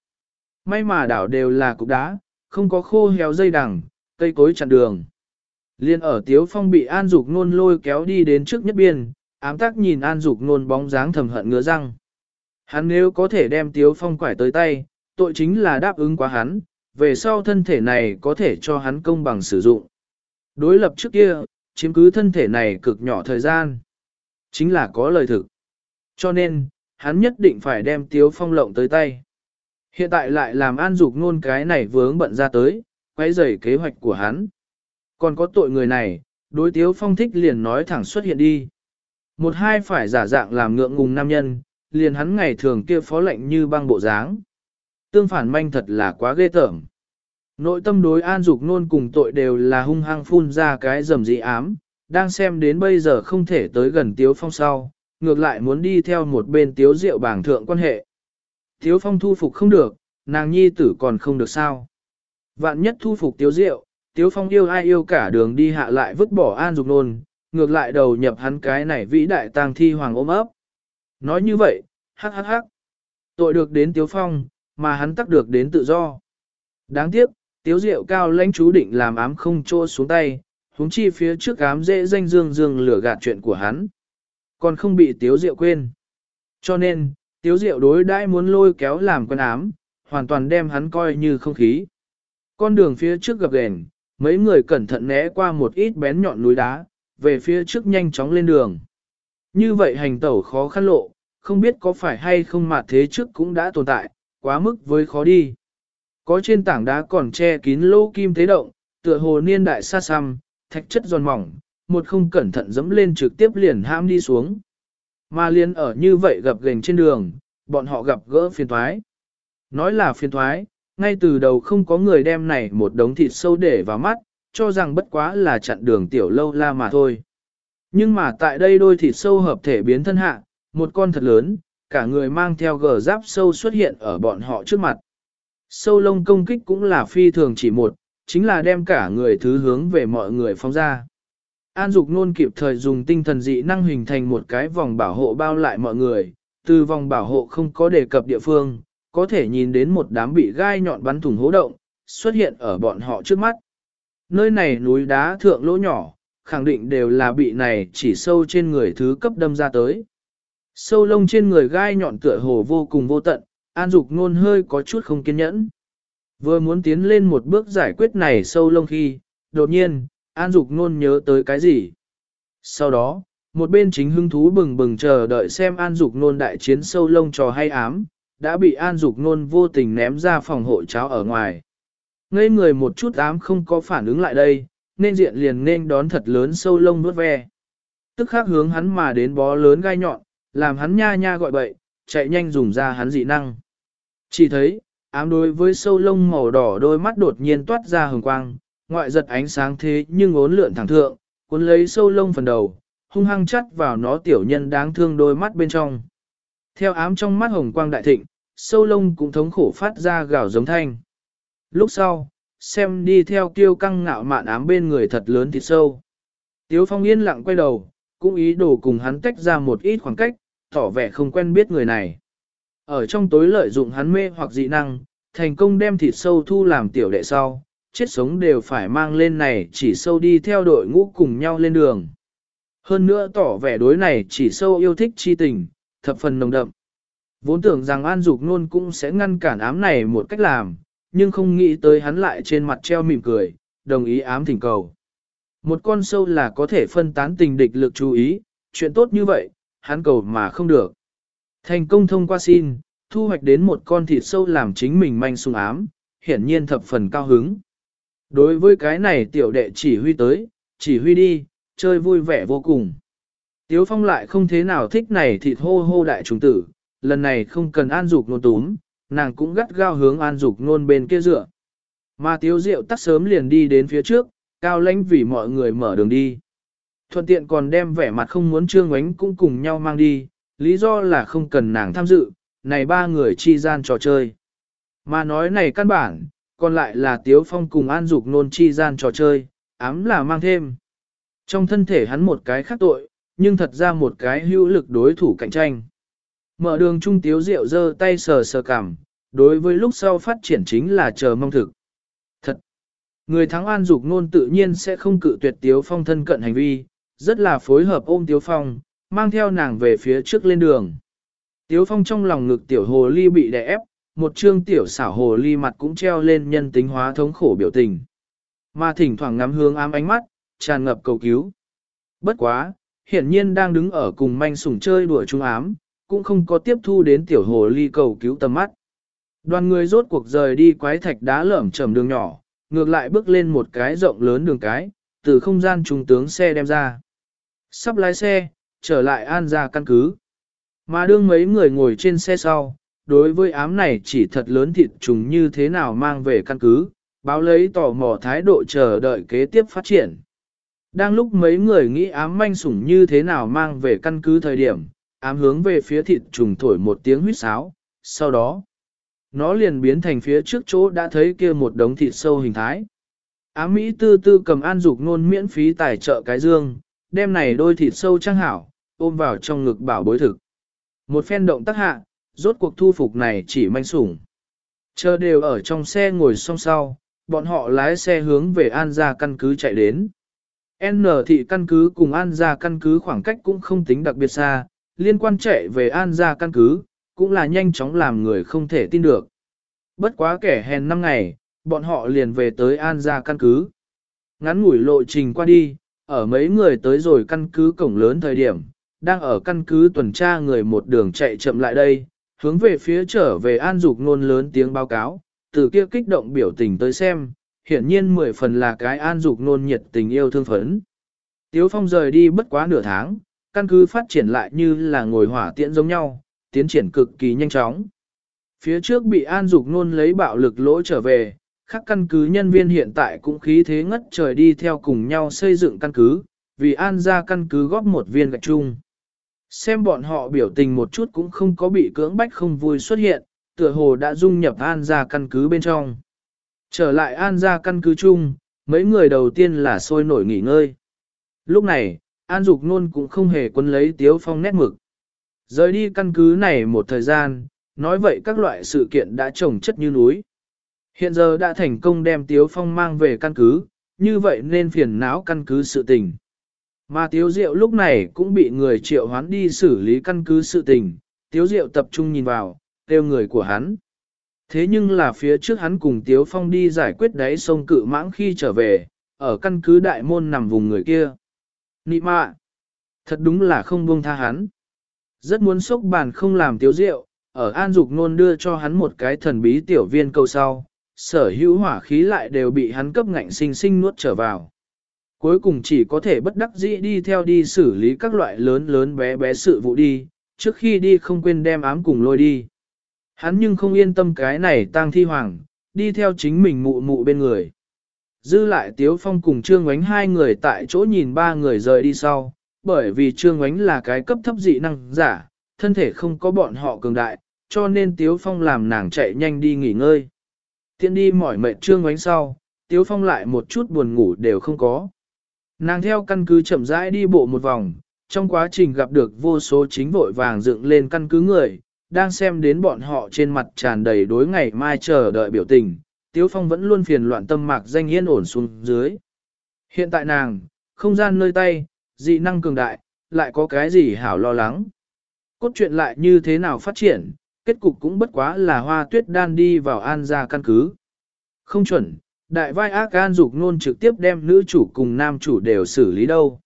May mà đảo đều là cục đá, không có khô héo dây đằng, cây cối chặn đường. Liên ở Tiếu Phong bị An Dục Nôn lôi kéo đi đến trước nhất biên, ám tác nhìn An Dục Nôn bóng dáng thầm hận ngứa răng. Hắn nếu có thể đem Tiếu Phong quải tới tay, tội chính là đáp ứng quá hắn, về sau thân thể này có thể cho hắn công bằng sử dụng. Đối lập trước kia, chiếm cứ thân thể này cực nhỏ thời gian. Chính là có lời thực. Cho nên, hắn nhất định phải đem Tiếu Phong lộng tới tay. Hiện tại lại làm an dục nôn cái này vướng bận ra tới, quấy rầy kế hoạch của hắn. Còn có tội người này, đối Tiếu Phong thích liền nói thẳng xuất hiện đi. Một hai phải giả dạng làm ngượng ngùng nam nhân, liền hắn ngày thường kia phó lệnh như băng bộ dáng. tương phản manh thật là quá ghê tởm. Nội tâm đối an dục nôn cùng tội đều là hung hăng phun ra cái rầm dị ám, đang xem đến bây giờ không thể tới gần Tiếu Phong sau, ngược lại muốn đi theo một bên Tiếu Diệu bảng thượng quan hệ. Tiếu Phong thu phục không được, nàng nhi tử còn không được sao. Vạn nhất thu phục Tiếu Diệu, Tiếu Phong yêu ai yêu cả đường đi hạ lại vứt bỏ an dục nôn, ngược lại đầu nhập hắn cái này vĩ đại tang thi hoàng ôm ấp. Nói như vậy, hắc hắc hắc. Tội được đến Tiếu Phong, mà hắn tắc được đến tự do. Đáng tiếc, Tiếu Diệu cao lãnh chú định làm ám không trô xuống tay, huống chi phía trước ám dễ danh dương dương lửa gạt chuyện của hắn. Còn không bị Tiếu Diệu quên. Cho nên, Tiếu Diệu đối đãi muốn lôi kéo làm quân ám, hoàn toàn đem hắn coi như không khí. Con đường phía trước gặp ghềnh, mấy người cẩn thận né qua một ít bén nhọn núi đá, về phía trước nhanh chóng lên đường. Như vậy hành tẩu khó khăn lộ, không biết có phải hay không mà thế trước cũng đã tồn tại, quá mức với khó đi. Có trên tảng đá còn che kín lỗ kim thế động, tựa hồ niên đại xa xăm, thạch chất giòn mỏng, một không cẩn thận dẫm lên trực tiếp liền ham đi xuống. Mà liền ở như vậy gặp gành trên đường, bọn họ gặp gỡ phiền thoái. Nói là phiền thoái, ngay từ đầu không có người đem này một đống thịt sâu để vào mắt, cho rằng bất quá là chặn đường tiểu lâu la mà thôi. Nhưng mà tại đây đôi thịt sâu hợp thể biến thân hạ, một con thật lớn, cả người mang theo gờ giáp sâu xuất hiện ở bọn họ trước mặt. Sâu lông công kích cũng là phi thường chỉ một, chính là đem cả người thứ hướng về mọi người phóng ra. An Dục nôn kịp thời dùng tinh thần dị năng hình thành một cái vòng bảo hộ bao lại mọi người, từ vòng bảo hộ không có đề cập địa phương, có thể nhìn đến một đám bị gai nhọn bắn thủng hố động, xuất hiện ở bọn họ trước mắt. Nơi này núi đá thượng lỗ nhỏ, khẳng định đều là bị này chỉ sâu trên người thứ cấp đâm ra tới. Sâu lông trên người gai nhọn tựa hồ vô cùng vô tận, An Dục nôn hơi có chút không kiên nhẫn. Vừa muốn tiến lên một bước giải quyết này sâu lông khi, đột nhiên, An Dục nôn nhớ tới cái gì. Sau đó, một bên chính hưng thú bừng bừng chờ đợi xem An Dục nôn đại chiến sâu lông trò hay ám, đã bị An Dục nôn vô tình ném ra phòng hộ cháo ở ngoài. Ngây người một chút ám không có phản ứng lại đây, nên diện liền nên đón thật lớn sâu lông nuốt ve. Tức khắc hướng hắn mà đến bó lớn gai nhọn, làm hắn nha nha gọi bậy, chạy nhanh dùng ra hắn dị năng. Chỉ thấy, ám đối với sâu lông màu đỏ đôi mắt đột nhiên toát ra hồng quang, ngoại giật ánh sáng thế nhưng ốn lượn thẳng thượng, cuốn lấy sâu lông phần đầu, hung hăng chắt vào nó tiểu nhân đáng thương đôi mắt bên trong. Theo ám trong mắt hồng quang đại thịnh, sâu lông cũng thống khổ phát ra gào giống thanh. Lúc sau, xem đi theo tiêu căng ngạo mạn ám bên người thật lớn thịt sâu. Tiếu phong yên lặng quay đầu, cũng ý đồ cùng hắn tách ra một ít khoảng cách, tỏ vẻ không quen biết người này. Ở trong tối lợi dụng hắn mê hoặc dị năng, thành công đem thịt sâu thu làm tiểu đệ sau, chết sống đều phải mang lên này chỉ sâu đi theo đội ngũ cùng nhau lên đường. Hơn nữa tỏ vẻ đối này chỉ sâu yêu thích chi tình, thập phần nồng đậm. Vốn tưởng rằng An Dục Nôn cũng sẽ ngăn cản ám này một cách làm, nhưng không nghĩ tới hắn lại trên mặt treo mỉm cười, đồng ý ám thỉnh cầu. Một con sâu là có thể phân tán tình địch lực chú ý, chuyện tốt như vậy, hắn cầu mà không được. Thành công thông qua xin, thu hoạch đến một con thịt sâu làm chính mình manh sung ám, hiển nhiên thập phần cao hứng. Đối với cái này tiểu đệ chỉ huy tới, chỉ huy đi, chơi vui vẻ vô cùng. Tiếu phong lại không thế nào thích này thịt hô hô đại trùng tử, lần này không cần an dục nôn túm, nàng cũng gắt gao hướng an dục nôn bên kia dựa. Mà tiếu diệu tắt sớm liền đi đến phía trước, cao lãnh vì mọi người mở đường đi. Thuận tiện còn đem vẻ mặt không muốn trương ánh cũng cùng nhau mang đi, lý do là không cần nàng tham dự, này ba người chi gian trò chơi. Mà nói này căn bản, còn lại là Tiếu Phong cùng An Dục nôn chi gian trò chơi, ám là mang thêm. Trong thân thể hắn một cái khác tội, nhưng thật ra một cái hữu lực đối thủ cạnh tranh. Mở đường trung Tiếu Diệu giơ tay sờ sờ cảm, đối với lúc sau phát triển chính là chờ mong thực. Thật! Người thắng An Dục nôn tự nhiên sẽ không cự tuyệt Tiếu Phong thân cận hành vi, rất là phối hợp ôm Tiếu Phong, mang theo nàng về phía trước lên đường. Tiếu Phong trong lòng ngực tiểu hồ ly bị đè ép, một trương tiểu xảo hồ ly mặt cũng treo lên nhân tính hóa thống khổ biểu tình. Mà thỉnh thoảng ngắm hướng ám ánh mắt, tràn ngập cầu cứu. Bất quá, hiển nhiên đang đứng ở cùng manh sủng chơi đùa trung ám, cũng không có tiếp thu đến tiểu hồ ly cầu cứu tầm mắt. Đoàn người rốt cuộc rời đi quái thạch đá lởm chầm đường nhỏ, ngược lại bước lên một cái rộng lớn đường cái, từ không gian trung tướng xe đem ra. Sắp lái xe, trở lại an ra căn cứ. Mà đương mấy người ngồi trên xe sau, đối với ám này chỉ thật lớn thịt trùng như thế nào mang về căn cứ, báo lấy tò mò thái độ chờ đợi kế tiếp phát triển. Đang lúc mấy người nghĩ ám manh sủng như thế nào mang về căn cứ thời điểm, ám hướng về phía thịt trùng thổi một tiếng huýt sáo, sau đó, nó liền biến thành phía trước chỗ đã thấy kia một đống thịt sâu hình thái. Ám Mỹ tư tư cầm an dục nôn miễn phí tài trợ cái dương, đem này đôi thịt sâu trang hảo, ôm vào trong ngực bảo bối thực. Một phen động tác hạ, rốt cuộc thu phục này chỉ manh sủng. Chờ đều ở trong xe ngồi song sau, bọn họ lái xe hướng về An gia căn cứ chạy đến. N thị căn cứ cùng An gia căn cứ khoảng cách cũng không tính đặc biệt xa, liên quan chạy về An gia căn cứ, cũng là nhanh chóng làm người không thể tin được. Bất quá kẻ hèn năm ngày, bọn họ liền về tới An gia căn cứ. Ngắn ngủi lộ trình qua đi, ở mấy người tới rồi căn cứ cổng lớn thời điểm, đang ở căn cứ tuần tra người một đường chạy chậm lại đây, hướng về phía trở về An Dục nôn lớn tiếng báo cáo, từ kia kích động biểu tình tới xem, hiển nhiên mười phần là cái An Dục nôn nhiệt tình yêu thương phấn. Tiếu Phong rời đi bất quá nửa tháng, căn cứ phát triển lại như là ngồi hỏa tiễn giống nhau, tiến triển cực kỳ nhanh chóng. Phía trước bị An Dục nôn lấy bạo lực lỗ trở về, các căn cứ nhân viên hiện tại cũng khí thế ngất trời đi theo cùng nhau xây dựng căn cứ, vì An ra căn cứ góp một viên gạch chung. Xem bọn họ biểu tình một chút cũng không có bị cưỡng bách không vui xuất hiện, tựa hồ đã dung nhập An ra căn cứ bên trong. Trở lại An ra căn cứ chung, mấy người đầu tiên là sôi nổi nghỉ ngơi. Lúc này, An Dục Nôn cũng không hề quân lấy Tiếu Phong nét mực. Rời đi căn cứ này một thời gian, nói vậy các loại sự kiện đã trồng chất như núi. Hiện giờ đã thành công đem Tiếu Phong mang về căn cứ, như vậy nên phiền não căn cứ sự tình. Mà Tiếu Diệu lúc này cũng bị người triệu hoán đi xử lý căn cứ sự tình, Tiếu Diệu tập trung nhìn vào, kêu người của hắn. Thế nhưng là phía trước hắn cùng Tiếu Phong đi giải quyết đáy sông cự mãng khi trở về, ở căn cứ đại môn nằm vùng người kia. Nị mạ! Thật đúng là không buông tha hắn. Rất muốn sốc bàn không làm Tiếu rượu. ở An Dục Nôn đưa cho hắn một cái thần bí tiểu viên câu sau, sở hữu hỏa khí lại đều bị hắn cấp ngạnh sinh sinh nuốt trở vào. Cuối cùng chỉ có thể bất đắc dĩ đi theo đi xử lý các loại lớn lớn bé bé sự vụ đi, trước khi đi không quên đem ám cùng lôi đi. Hắn nhưng không yên tâm cái này tang thi hoàng, đi theo chính mình mụ mụ bên người. Dư lại Tiếu Phong cùng Trương Ngoánh hai người tại chỗ nhìn ba người rời đi sau, bởi vì Trương Ngoánh là cái cấp thấp dị năng giả, thân thể không có bọn họ cường đại, cho nên Tiếu Phong làm nàng chạy nhanh đi nghỉ ngơi. Tiện đi mỏi mệt Trương Ngoánh sau, Tiếu Phong lại một chút buồn ngủ đều không có. Nàng theo căn cứ chậm rãi đi bộ một vòng, trong quá trình gặp được vô số chính vội vàng dựng lên căn cứ người, đang xem đến bọn họ trên mặt tràn đầy đối ngày mai chờ đợi biểu tình, Tiếu Phong vẫn luôn phiền loạn tâm mạc danh yên ổn xuống dưới. Hiện tại nàng, không gian nơi tay, dị năng cường đại, lại có cái gì hảo lo lắng. Cốt truyện lại như thế nào phát triển, kết cục cũng bất quá là hoa tuyết đan đi vào an gia căn cứ. Không chuẩn, đại vai ác an dục nôn trực tiếp đem nữ chủ cùng nam chủ đều xử lý đâu.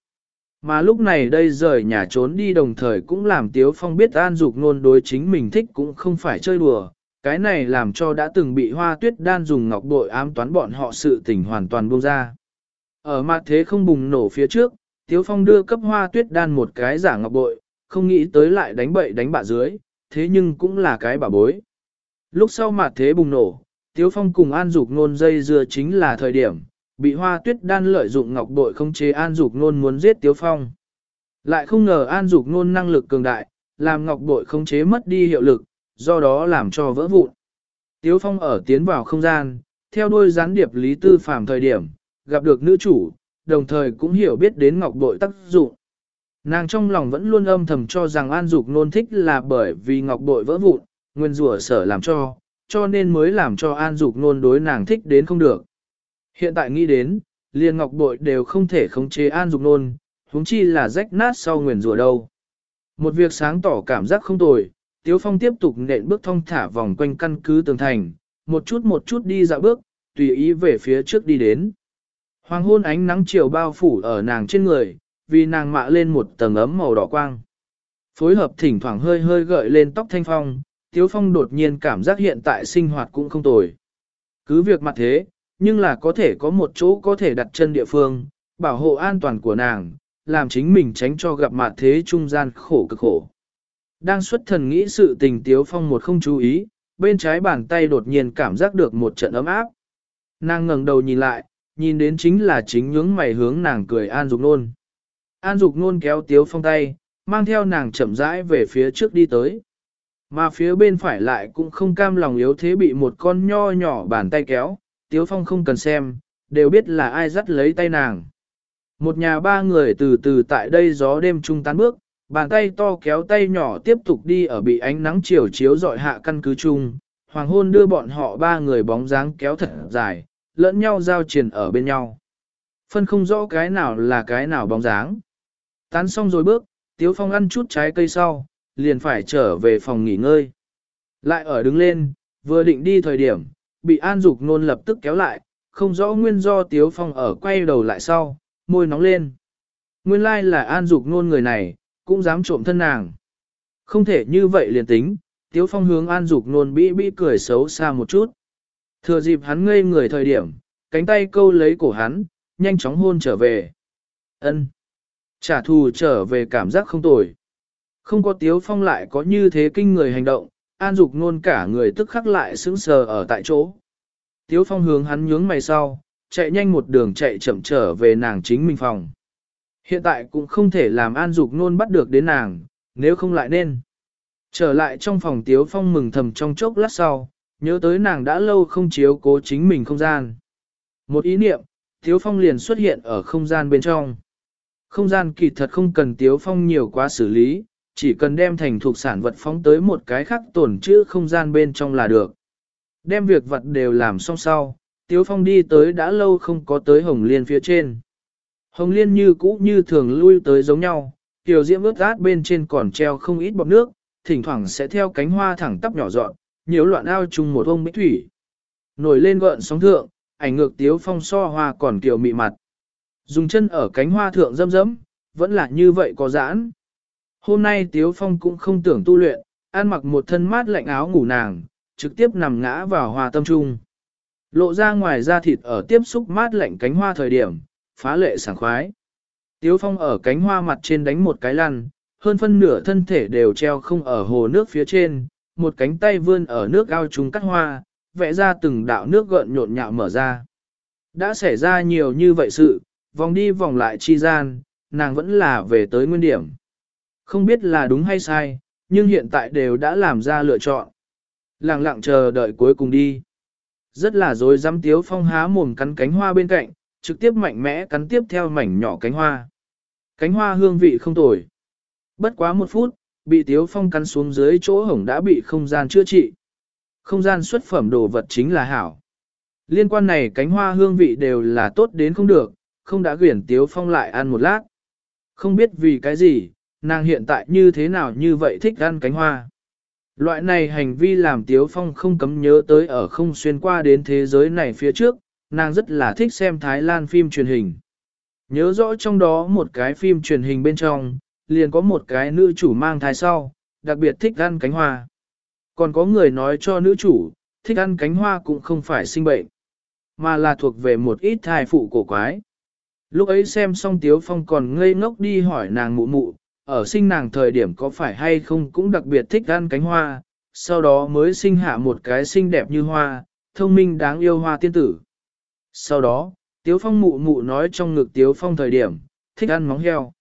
Mà lúc này đây rời nhà trốn đi đồng thời cũng làm Tiếu Phong biết an dục nôn đối chính mình thích cũng không phải chơi đùa. Cái này làm cho đã từng bị hoa tuyết đan dùng ngọc bội ám toán bọn họ sự tình hoàn toàn buông ra. Ở mặt thế không bùng nổ phía trước, Tiếu Phong đưa cấp hoa tuyết đan một cái giả ngọc bội, không nghĩ tới lại đánh bậy đánh bạ dưới, thế nhưng cũng là cái bà bối. Lúc sau mặt thế bùng nổ, Tiếu Phong cùng An Dục Nôn dây dưa chính là thời điểm, bị hoa tuyết đan lợi dụng ngọc bội không chế An Dục Nôn muốn giết Tiếu Phong. Lại không ngờ An Dục Nôn năng lực cường đại, làm ngọc bội không chế mất đi hiệu lực, do đó làm cho vỡ vụn. Tiếu Phong ở tiến vào không gian, theo đuôi gián điệp Lý Tư Phạm thời điểm, gặp được nữ chủ, đồng thời cũng hiểu biết đến ngọc bội tác dụng. Nàng trong lòng vẫn luôn âm thầm cho rằng An Dục nôn thích là bởi vì ngọc bội vỡ vụn, nguyên rủa sở làm cho, cho nên mới làm cho An Dục nôn đối nàng thích đến không được. Hiện tại nghĩ đến, liền ngọc bội đều không thể khống chế An Dục nôn, huống chi là rách nát sau nguyền rủa đâu. Một việc sáng tỏ cảm giác không tồi, Tiếu Phong tiếp tục nện bước thong thả vòng quanh căn cứ tường thành, một chút một chút đi dạo bước, tùy ý về phía trước đi đến. Hoàng hôn ánh nắng chiều bao phủ ở nàng trên người, vì nàng mạ lên một tầng ấm màu đỏ quang. Phối hợp thỉnh thoảng hơi hơi gợi lên tóc thanh phong, Tiếu Phong đột nhiên cảm giác hiện tại sinh hoạt cũng không tồi. Cứ việc mặt thế, nhưng là có thể có một chỗ có thể đặt chân địa phương, bảo hộ an toàn của nàng, làm chính mình tránh cho gặp mặt thế trung gian khổ cực khổ đang xuất thần nghĩ sự tình Tiếu Phong một không chú ý, bên trái bàn tay đột nhiên cảm giác được một trận ấm áp. Nàng ngẩng đầu nhìn lại, nhìn đến chính là chính nhướng mày hướng nàng cười An Dục Nôn. An Dục Nôn kéo Tiếu Phong tay, mang theo nàng chậm rãi về phía trước đi tới. Mà phía bên phải lại cũng không cam lòng yếu thế bị một con nho nhỏ bàn tay kéo, Tiếu Phong không cần xem, đều biết là ai dắt lấy tay nàng. Một nhà ba người từ từ tại đây gió đêm trung tán bước, bàn tay to kéo tay nhỏ tiếp tục đi ở bị ánh nắng chiều chiếu dọi hạ căn cứ chung. Hoàng hôn đưa bọn họ ba người bóng dáng kéo thật dài, lẫn nhau giao triền ở bên nhau. Phân không rõ cái nào là cái nào bóng dáng. Tán xong rồi bước, Tiếu Phong ăn chút trái cây sau, liền phải trở về phòng nghỉ ngơi. Lại ở đứng lên, vừa định đi thời điểm, bị An Dục Nôn lập tức kéo lại, không rõ nguyên do Tiếu Phong ở quay đầu lại sau, môi nóng lên. Nguyên lai like là An Dục Nôn người này, cũng dám trộm thân nàng. Không thể như vậy liền tính, Tiếu Phong hướng An Dục Nôn bĩ bĩ cười xấu xa một chút. Thừa dịp hắn ngây người thời điểm, cánh tay câu lấy cổ hắn, nhanh chóng hôn trở về. Ân, Trả thù trở về cảm giác không tồi. Không có Tiếu Phong lại có như thế kinh người hành động, An Dục Nôn cả người tức khắc lại sững sờ ở tại chỗ. Tiếu Phong hướng hắn nhướng mày sau, chạy nhanh một đường chạy chậm trở về nàng chính mình phòng. Hiện tại cũng không thể làm An Dục Nôn bắt được đến nàng, nếu không lại nên. Trở lại trong phòng Tiếu Phong mừng thầm trong chốc lát sau, nhớ tới nàng đã lâu không chiếu cố chính mình không gian. Một ý niệm, Tiếu Phong liền xuất hiện ở không gian bên trong. Không gian kỳ thật không cần Tiếu Phong nhiều quá xử lý, chỉ cần đem thành thuộc sản vật phóng tới một cái khác tổn chữ không gian bên trong là được. Đem việc vật đều làm xong sau, Tiếu Phong đi tới đã lâu không có tới Hồng Liên phía trên. Hồng Liên như cũ như thường lui tới giống nhau, tiểu diễm ướt át bên trên còn treo không ít bọt nước, thỉnh thoảng sẽ theo cánh hoa thẳng tắp nhỏ dọn, nhiều loạn ao chung một ông bích thủy. Nổi lên gợn sóng thượng, ảnh ngược Tiếu Phong so hoa còn kiểu mị mặt. Dùng chân ở cánh hoa thượng dâm dẫm, vẫn là như vậy có giãn. Hôm nay Tiếu Phong cũng không tưởng tu luyện, ăn mặc một thân mát lạnh áo ngủ nàng, trực tiếp nằm ngã vào hoa tâm trung. Lộ ra ngoài da thịt ở tiếp xúc mát lạnh cánh hoa thời điểm, phá lệ sảng khoái. Tiếu Phong ở cánh hoa mặt trên đánh một cái lăn, hơn phân nửa thân thể đều treo không ở hồ nước phía trên, một cánh tay vươn ở nước ao trúng cắt hoa, vẽ ra từng đạo nước gợn nhộn nhạo mở ra. Đã xảy ra nhiều như vậy sự, vòng đi vòng lại chi gian, nàng vẫn là về tới nguyên điểm. Không biết là đúng hay sai, nhưng hiện tại đều đã làm ra lựa chọn. Lặng lặng chờ đợi cuối cùng đi. Rất là dối dám tiếu phong há mồm cắn cánh hoa bên cạnh, trực tiếp mạnh mẽ cắn tiếp theo mảnh nhỏ cánh hoa. Cánh hoa hương vị không tồi. Bất quá một phút, bị tiếu phong cắn xuống dưới chỗ hổng đã bị không gian chữa trị. Không gian xuất phẩm đồ vật chính là hảo. Liên quan này cánh hoa hương vị đều là tốt đến không được, không đã quyển tiếu phong lại ăn một lát. Không biết vì cái gì, nàng hiện tại như thế nào như vậy thích ăn cánh hoa. Loại này hành vi làm Tiếu Phong không cấm nhớ tới ở không xuyên qua đến thế giới này phía trước, nàng rất là thích xem Thái Lan phim truyền hình. Nhớ rõ trong đó một cái phim truyền hình bên trong, liền có một cái nữ chủ mang thai sau, đặc biệt thích ăn cánh hoa. Còn có người nói cho nữ chủ, thích ăn cánh hoa cũng không phải sinh bệnh, mà là thuộc về một ít thai phụ cổ quái. Lúc ấy xem xong Tiếu Phong còn ngây ngốc đi hỏi nàng mụ mụ, ở sinh nàng thời điểm có phải hay không cũng đặc biệt thích ăn cánh hoa, sau đó mới sinh hạ một cái xinh đẹp như hoa, thông minh đáng yêu hoa tiên tử. Sau đó, Tiếu Phong mụ mụ nói trong ngực Tiếu Phong thời điểm, thích ăn móng heo.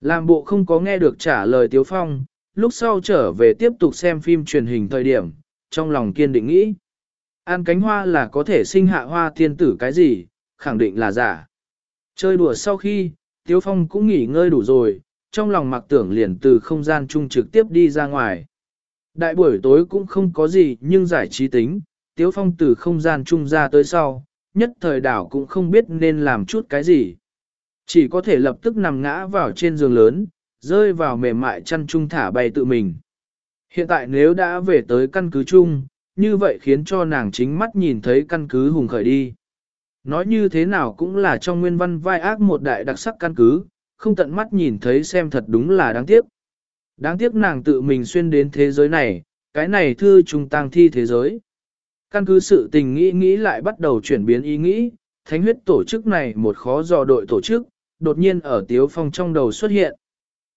Làm bộ không có nghe được trả lời Tiếu Phong, lúc sau trở về tiếp tục xem phim truyền hình thời điểm, trong lòng kiên định nghĩ. Ăn cánh hoa là có thể sinh hạ hoa tiên tử cái gì, khẳng định là giả. Chơi đùa sau khi, Tiếu Phong cũng nghỉ ngơi đủ rồi, trong lòng mặc tưởng liền từ không gian chung trực tiếp đi ra ngoài. Đại buổi tối cũng không có gì nhưng giải trí tính, Tiếu Phong từ không gian chung ra tới sau, nhất thời đảo cũng không biết nên làm chút cái gì. Chỉ có thể lập tức nằm ngã vào trên giường lớn, rơi vào mềm mại chăn chung thả bay tự mình. Hiện tại nếu đã về tới căn cứ chung, như vậy khiến cho nàng chính mắt nhìn thấy căn cứ hùng khởi đi. Nói như thế nào cũng là trong nguyên văn vai ác một đại đặc sắc căn cứ, không tận mắt nhìn thấy xem thật đúng là đáng tiếc. Đáng tiếc nàng tự mình xuyên đến thế giới này, cái này thư trung tăng thi thế giới. Căn cứ sự tình nghĩ nghĩ lại bắt đầu chuyển biến ý nghĩ, thánh huyết tổ chức này một khó dò đội tổ chức, đột nhiên ở Tiếu Phong trong đầu xuất hiện.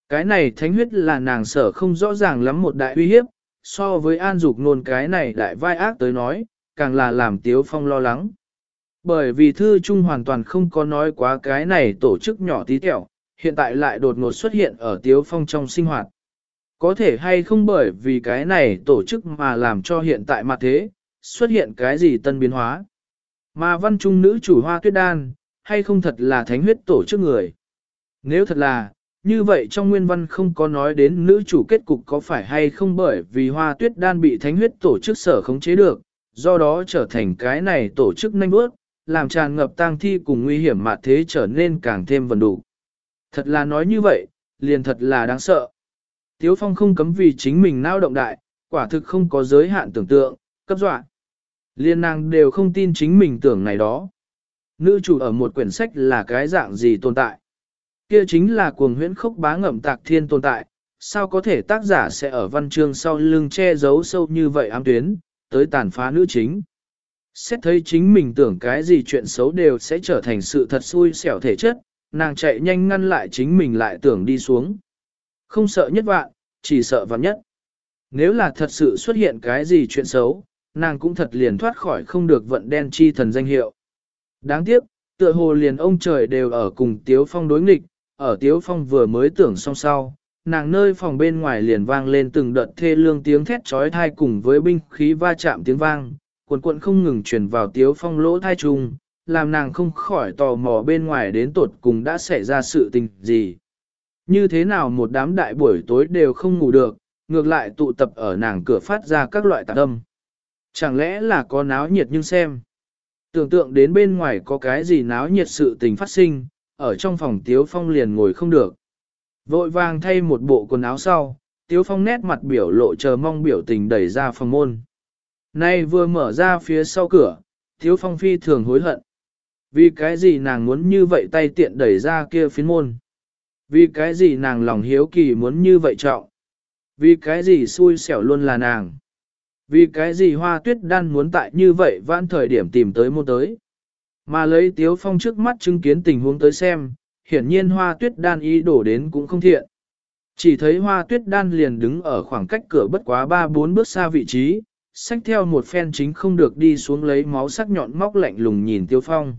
Cái này thánh huyết là nàng sở không rõ ràng lắm một đại uy hiếp, so với an dục nôn cái này đại vai ác tới nói, càng là làm tiếu phong lo lắng. Bởi vì thư trung hoàn toàn không có nói quá cái này tổ chức nhỏ tí tẹo, hiện tại lại đột ngột xuất hiện ở tiếu phong trong sinh hoạt. Có thể hay không bởi vì cái này tổ chức mà làm cho hiện tại mặt thế, xuất hiện cái gì tân biến hóa. Mà văn trung nữ chủ hoa tuyết đan, hay không thật là thánh huyết tổ chức người. Nếu thật là, như vậy trong nguyên văn không có nói đến nữ chủ kết cục có phải hay không bởi vì hoa tuyết đan bị thánh huyết tổ chức sở khống chế được, do đó trở thành cái này tổ chức nhanh bước, làm tràn ngập tang thi cùng nguy hiểm mà thế trở nên càng thêm vần đủ. Thật là nói như vậy, liền thật là đáng sợ. Tiếu Phong không cấm vì chính mình nao động đại, quả thực không có giới hạn tưởng tượng, cấp dọa. Liên nàng đều không tin chính mình tưởng này đó. Nữ chủ ở một quyển sách là cái dạng gì tồn tại. Kia chính là cuồng huyễn khốc bá ngậm tạc thiên tồn tại, sao có thể tác giả sẽ ở văn chương sau lưng che giấu sâu như vậy ám tuyến, tới tàn phá nữ chính. Xét thấy chính mình tưởng cái gì chuyện xấu đều sẽ trở thành sự thật xui xẻo thể chất, nàng chạy nhanh ngăn lại chính mình lại tưởng đi xuống. Không sợ nhất vạn, chỉ sợ vạn nhất. Nếu là thật sự xuất hiện cái gì chuyện xấu, nàng cũng thật liền thoát khỏi không được vận đen chi thần danh hiệu. Đáng tiếc, tựa hồ liền ông trời đều ở cùng Tiếu Phong đối nghịch, ở Tiếu Phong vừa mới tưởng xong sau, nàng nơi phòng bên ngoài liền vang lên từng đợt thê lương tiếng thét trói thai cùng với binh khí va chạm tiếng vang, cuộn cuộn không ngừng truyền vào Tiếu Phong lỗ thai trùng, làm nàng không khỏi tò mò bên ngoài đến tột cùng đã xảy ra sự tình gì. Như thế nào một đám đại buổi tối đều không ngủ được, ngược lại tụ tập ở nàng cửa phát ra các loại tạp âm. Chẳng lẽ là có náo nhiệt nhưng xem. Tưởng tượng đến bên ngoài có cái gì náo nhiệt sự tình phát sinh, ở trong phòng Tiếu Phong liền ngồi không được. Vội vàng thay một bộ quần áo sau, Tiếu Phong nét mặt biểu lộ chờ mong biểu tình đẩy ra phòng môn. Nay vừa mở ra phía sau cửa, Tiếu Phong phi thường hối hận. Vì cái gì nàng muốn như vậy tay tiện đẩy ra kia phiến môn? Vì cái gì nàng lòng hiếu kỳ muốn như vậy trọng? Vì cái gì xui xẻo luôn là nàng? Vì cái gì hoa tuyết đan muốn tại như vậy vãn thời điểm tìm tới môn tới? Mà lấy tiếu phong trước mắt chứng kiến tình huống tới xem, hiển nhiên hoa tuyết đan ý đổ đến cũng không thiện. Chỉ thấy hoa tuyết đan liền đứng ở khoảng cách cửa bất quá 3-4 bước xa vị trí, xách theo một phen chính không được đi xuống lấy máu sắc nhọn móc lạnh lùng nhìn tiêu phong.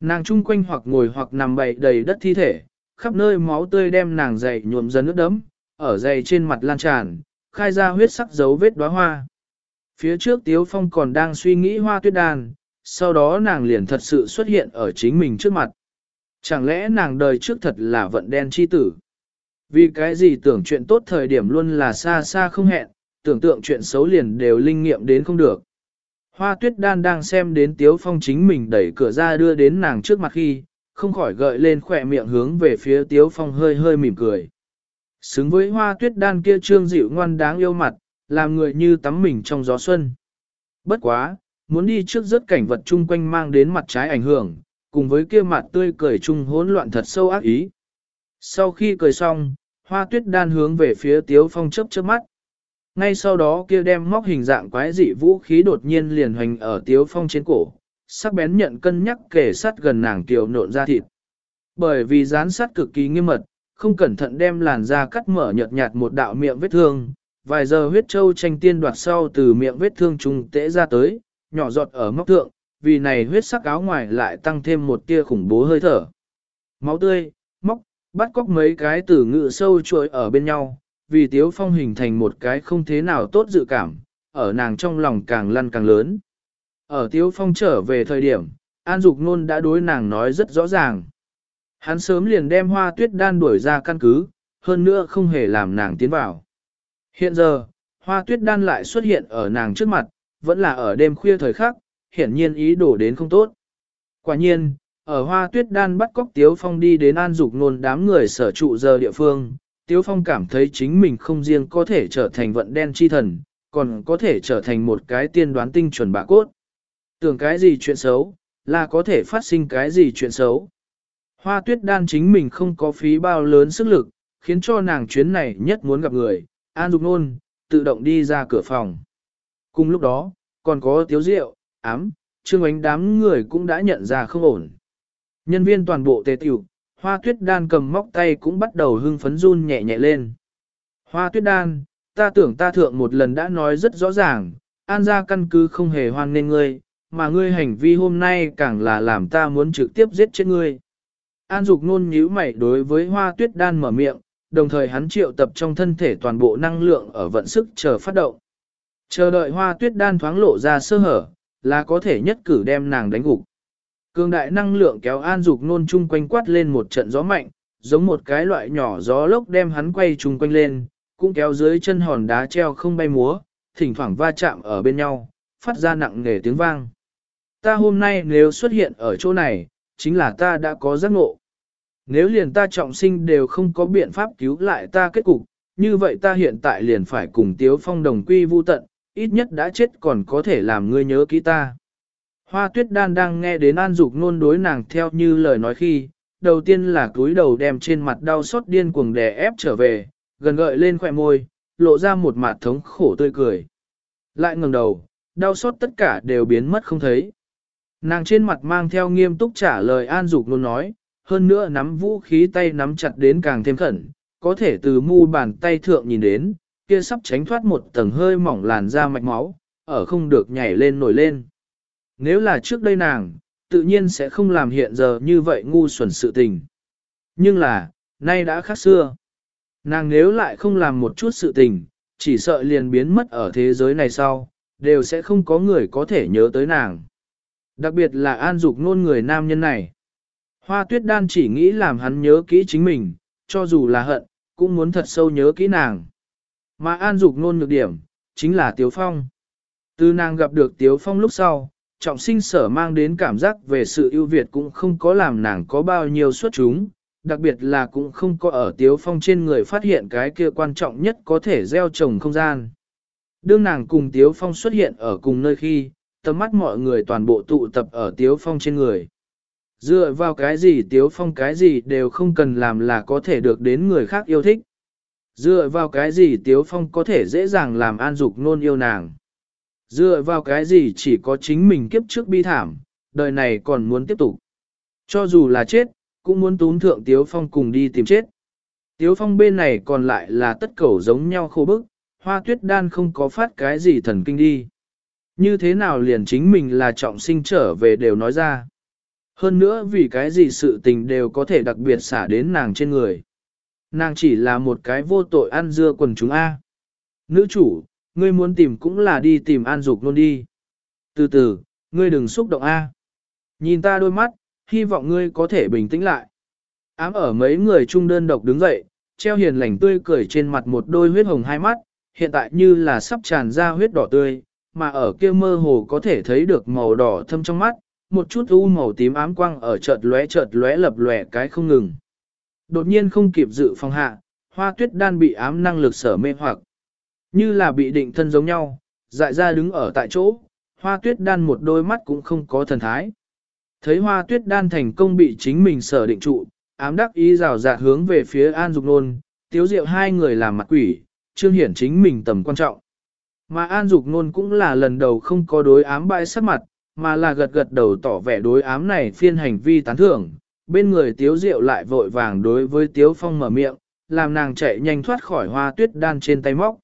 Nàng chung quanh hoặc ngồi hoặc nằm bậy đầy đất thi thể, khắp nơi máu tươi đem nàng dày nhuộm dần nước đấm, ở dày trên mặt lan tràn, khai ra huyết sắc dấu vết đóa hoa. Phía trước Tiếu Phong còn đang suy nghĩ hoa tuyết đàn, sau đó nàng liền thật sự xuất hiện ở chính mình trước mặt. Chẳng lẽ nàng đời trước thật là vận đen chi tử? Vì cái gì tưởng chuyện tốt thời điểm luôn là xa xa không hẹn, tưởng tượng chuyện xấu liền đều linh nghiệm đến không được. Hoa tuyết đan đang xem đến Tiếu Phong chính mình đẩy cửa ra đưa đến nàng trước mặt khi, không khỏi gợi lên khỏe miệng hướng về phía Tiếu Phong hơi hơi mỉm cười. Xứng với hoa tuyết đan kia trương dịu ngoan đáng yêu mặt, làm người như tắm mình trong gió xuân. Bất quá, muốn đi trước rất cảnh vật chung quanh mang đến mặt trái ảnh hưởng, cùng với kia mặt tươi cười chung hỗn loạn thật sâu ác ý. Sau khi cười xong, hoa tuyết đan hướng về phía Tiếu Phong chớp chớp mắt. Ngay sau đó kia đem móc hình dạng quái dị vũ khí đột nhiên liền hoành ở Tiếu Phong trên cổ, sắc bén nhận cân nhắc kể sát gần nàng tiểu nộn ra thịt. Bởi vì dán sát cực kỳ nghiêm mật, không cẩn thận đem làn da cắt mở nhợt nhạt một đạo miệng vết thương, vài giờ huyết châu tranh tiên đoạt sau từ miệng vết thương trùng tễ ra tới, nhỏ giọt ở móc thượng, vì này huyết sắc áo ngoài lại tăng thêm một tia khủng bố hơi thở. Máu tươi, móc, bắt cóc mấy cái từ ngự sâu chuỗi ở bên nhau, vì tiếu phong hình thành một cái không thế nào tốt dự cảm, ở nàng trong lòng càng lăn càng lớn. Ở tiếu phong trở về thời điểm, An Dục Nôn đã đối nàng nói rất rõ ràng. Hắn sớm liền đem hoa tuyết đan đuổi ra căn cứ, hơn nữa không hề làm nàng tiến vào. Hiện giờ, hoa tuyết đan lại xuất hiện ở nàng trước mặt, vẫn là ở đêm khuya thời khắc, hiển nhiên ý đồ đến không tốt. Quả nhiên, ở hoa tuyết đan bắt cóc Tiếu Phong đi đến an dục nôn đám người sở trụ giờ địa phương, Tiếu Phong cảm thấy chính mình không riêng có thể trở thành vận đen chi thần, còn có thể trở thành một cái tiên đoán tinh chuẩn bạ cốt. Tưởng cái gì chuyện xấu, là có thể phát sinh cái gì chuyện xấu. Hoa tuyết đan chính mình không có phí bao lớn sức lực, khiến cho nàng chuyến này nhất muốn gặp người, An Dục Nôn, tự động đi ra cửa phòng. Cùng lúc đó, còn có tiếu rượu, ám, trương ánh đám người cũng đã nhận ra không ổn. Nhân viên toàn bộ tề tiểu, hoa tuyết đan cầm móc tay cũng bắt đầu hưng phấn run nhẹ nhẹ lên. Hoa tuyết đan, ta tưởng ta thượng một lần đã nói rất rõ ràng, an ra căn cứ không hề hoan nên ngươi, mà ngươi hành vi hôm nay càng là làm ta muốn trực tiếp giết chết ngươi. An dục nôn nhíu mày đối với hoa tuyết đan mở miệng, đồng thời hắn triệu tập trong thân thể toàn bộ năng lượng ở vận sức chờ phát động. Chờ đợi hoa tuyết đan thoáng lộ ra sơ hở, là có thể nhất cử đem nàng đánh gục. Cường đại năng lượng kéo an dục nôn chung quanh quát lên một trận gió mạnh, giống một cái loại nhỏ gió lốc đem hắn quay chung quanh lên, cũng kéo dưới chân hòn đá treo không bay múa, thỉnh thoảng va chạm ở bên nhau, phát ra nặng nề tiếng vang. Ta hôm nay nếu xuất hiện ở chỗ này, chính là ta đã có giác ngộ. Nếu liền ta trọng sinh đều không có biện pháp cứu lại ta kết cục, như vậy ta hiện tại liền phải cùng Tiếu Phong đồng quy vu tận, ít nhất đã chết còn có thể làm ngươi nhớ kỹ ta. Hoa tuyết đan đang nghe đến an dục nôn đối nàng theo như lời nói khi, đầu tiên là cúi đầu đem trên mặt đau xót điên cuồng đè ép trở về, gần gợi lên khỏe môi, lộ ra một mặt thống khổ tươi cười. Lại ngừng đầu, đau xót tất cả đều biến mất không thấy. Nàng trên mặt mang theo nghiêm túc trả lời an dục ngôn nói, hơn nữa nắm vũ khí tay nắm chặt đến càng thêm khẩn, có thể từ mu bàn tay thượng nhìn đến, kia sắp tránh thoát một tầng hơi mỏng làn da mạch máu, ở không được nhảy lên nổi lên. Nếu là trước đây nàng, tự nhiên sẽ không làm hiện giờ như vậy ngu xuẩn sự tình. Nhưng là, nay đã khác xưa. Nàng nếu lại không làm một chút sự tình, chỉ sợ liền biến mất ở thế giới này sau, đều sẽ không có người có thể nhớ tới nàng. Đặc biệt là an dục nôn người nam nhân này. Hoa tuyết đan chỉ nghĩ làm hắn nhớ kỹ chính mình, cho dù là hận, cũng muốn thật sâu nhớ kỹ nàng. Mà an dục nôn nhược điểm, chính là Tiếu Phong. Từ nàng gặp được Tiếu Phong lúc sau, trọng sinh sở mang đến cảm giác về sự ưu việt cũng không có làm nàng có bao nhiêu xuất chúng, đặc biệt là cũng không có ở Tiếu Phong trên người phát hiện cái kia quan trọng nhất có thể gieo trồng không gian. Đương nàng cùng Tiếu Phong xuất hiện ở cùng nơi khi, tầm mắt mọi người toàn bộ tụ tập ở Tiếu Phong trên người. Dựa vào cái gì Tiếu Phong cái gì đều không cần làm là có thể được đến người khác yêu thích. Dựa vào cái gì Tiếu Phong có thể dễ dàng làm an dục nôn yêu nàng. Dựa vào cái gì chỉ có chính mình kiếp trước bi thảm, đời này còn muốn tiếp tục. Cho dù là chết, cũng muốn túm thượng Tiếu Phong cùng đi tìm chết. Tiếu Phong bên này còn lại là tất cẩu giống nhau khô bức, hoa tuyết đan không có phát cái gì thần kinh đi. Như thế nào liền chính mình là trọng sinh trở về đều nói ra. Hơn nữa vì cái gì sự tình đều có thể đặc biệt xả đến nàng trên người. Nàng chỉ là một cái vô tội ăn dưa quần chúng A. Nữ chủ, ngươi muốn tìm cũng là đi tìm an dục luôn đi. Từ từ, ngươi đừng xúc động A. Nhìn ta đôi mắt, hy vọng ngươi có thể bình tĩnh lại. Ám ở mấy người trung đơn độc đứng dậy, treo hiền lành tươi cười trên mặt một đôi huyết hồng hai mắt, hiện tại như là sắp tràn ra huyết đỏ tươi, mà ở kia mơ hồ có thể thấy được màu đỏ thâm trong mắt, một chút u màu tím ám quang ở chợt lóe chợt lóe lập lòe cái không ngừng. Đột nhiên không kịp dự phòng hạ, hoa tuyết đan bị ám năng lực sở mê hoặc. Như là bị định thân giống nhau, dại ra đứng ở tại chỗ, hoa tuyết đan một đôi mắt cũng không có thần thái. Thấy hoa tuyết đan thành công bị chính mình sở định trụ, ám đắc ý rào rạt hướng về phía an dục nôn, tiếu diệu hai người làm mặt quỷ, trương hiển chính mình tầm quan trọng. Mà an dục nôn cũng là lần đầu không có đối ám bại sắc mặt, mà là gật gật đầu tỏ vẻ đối ám này phiên hành vi tán thưởng, bên người tiếu diệu lại vội vàng đối với tiếu phong mở miệng, làm nàng chạy nhanh thoát khỏi hoa tuyết đan trên tay móc.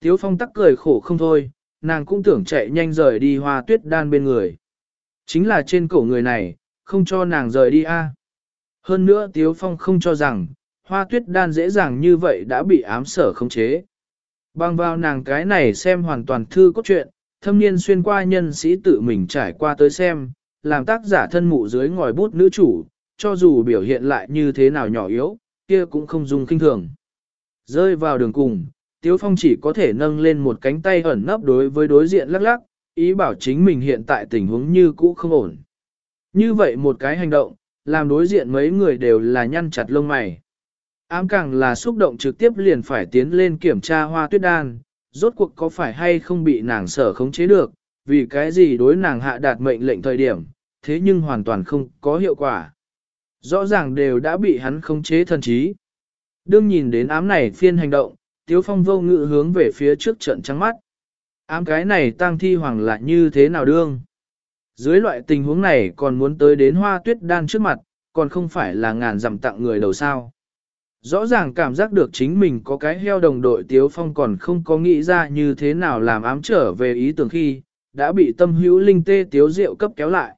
Tiếu phong tắc cười khổ không thôi, nàng cũng tưởng chạy nhanh rời đi hoa tuyết đan bên người. Chính là trên cổ người này, không cho nàng rời đi a. Hơn nữa tiếu phong không cho rằng, hoa tuyết đan dễ dàng như vậy đã bị ám sở khống chế. Bằng vào nàng cái này xem hoàn toàn thư cốt truyện, thâm niên xuyên qua nhân sĩ tự mình trải qua tới xem, làm tác giả thân mụ dưới ngòi bút nữ chủ, cho dù biểu hiện lại như thế nào nhỏ yếu, kia cũng không dùng kinh thường. Rơi vào đường cùng, Tiếu Phong chỉ có thể nâng lên một cánh tay ẩn nấp đối với đối diện lắc lắc, ý bảo chính mình hiện tại tình huống như cũ không ổn. Như vậy một cái hành động, làm đối diện mấy người đều là nhăn chặt lông mày. Ám càng là xúc động trực tiếp liền phải tiến lên kiểm tra hoa tuyết đan, rốt cuộc có phải hay không bị nàng sở khống chế được, vì cái gì đối nàng hạ đạt mệnh lệnh thời điểm, thế nhưng hoàn toàn không có hiệu quả. Rõ ràng đều đã bị hắn khống chế thần trí. Đương nhìn đến ám này phiên hành động, Tiếu Phong vô ngự hướng về phía trước trận trắng mắt. Ám cái này tang thi hoàng lại như thế nào đương? Dưới loại tình huống này còn muốn tới đến hoa tuyết đan trước mặt, còn không phải là ngàn dặm tặng người đầu sao. Rõ ràng cảm giác được chính mình có cái heo đồng đội Tiếu Phong còn không có nghĩ ra như thế nào làm ám trở về ý tưởng khi, đã bị tâm hữu linh tê Tiếu Diệu cấp kéo lại.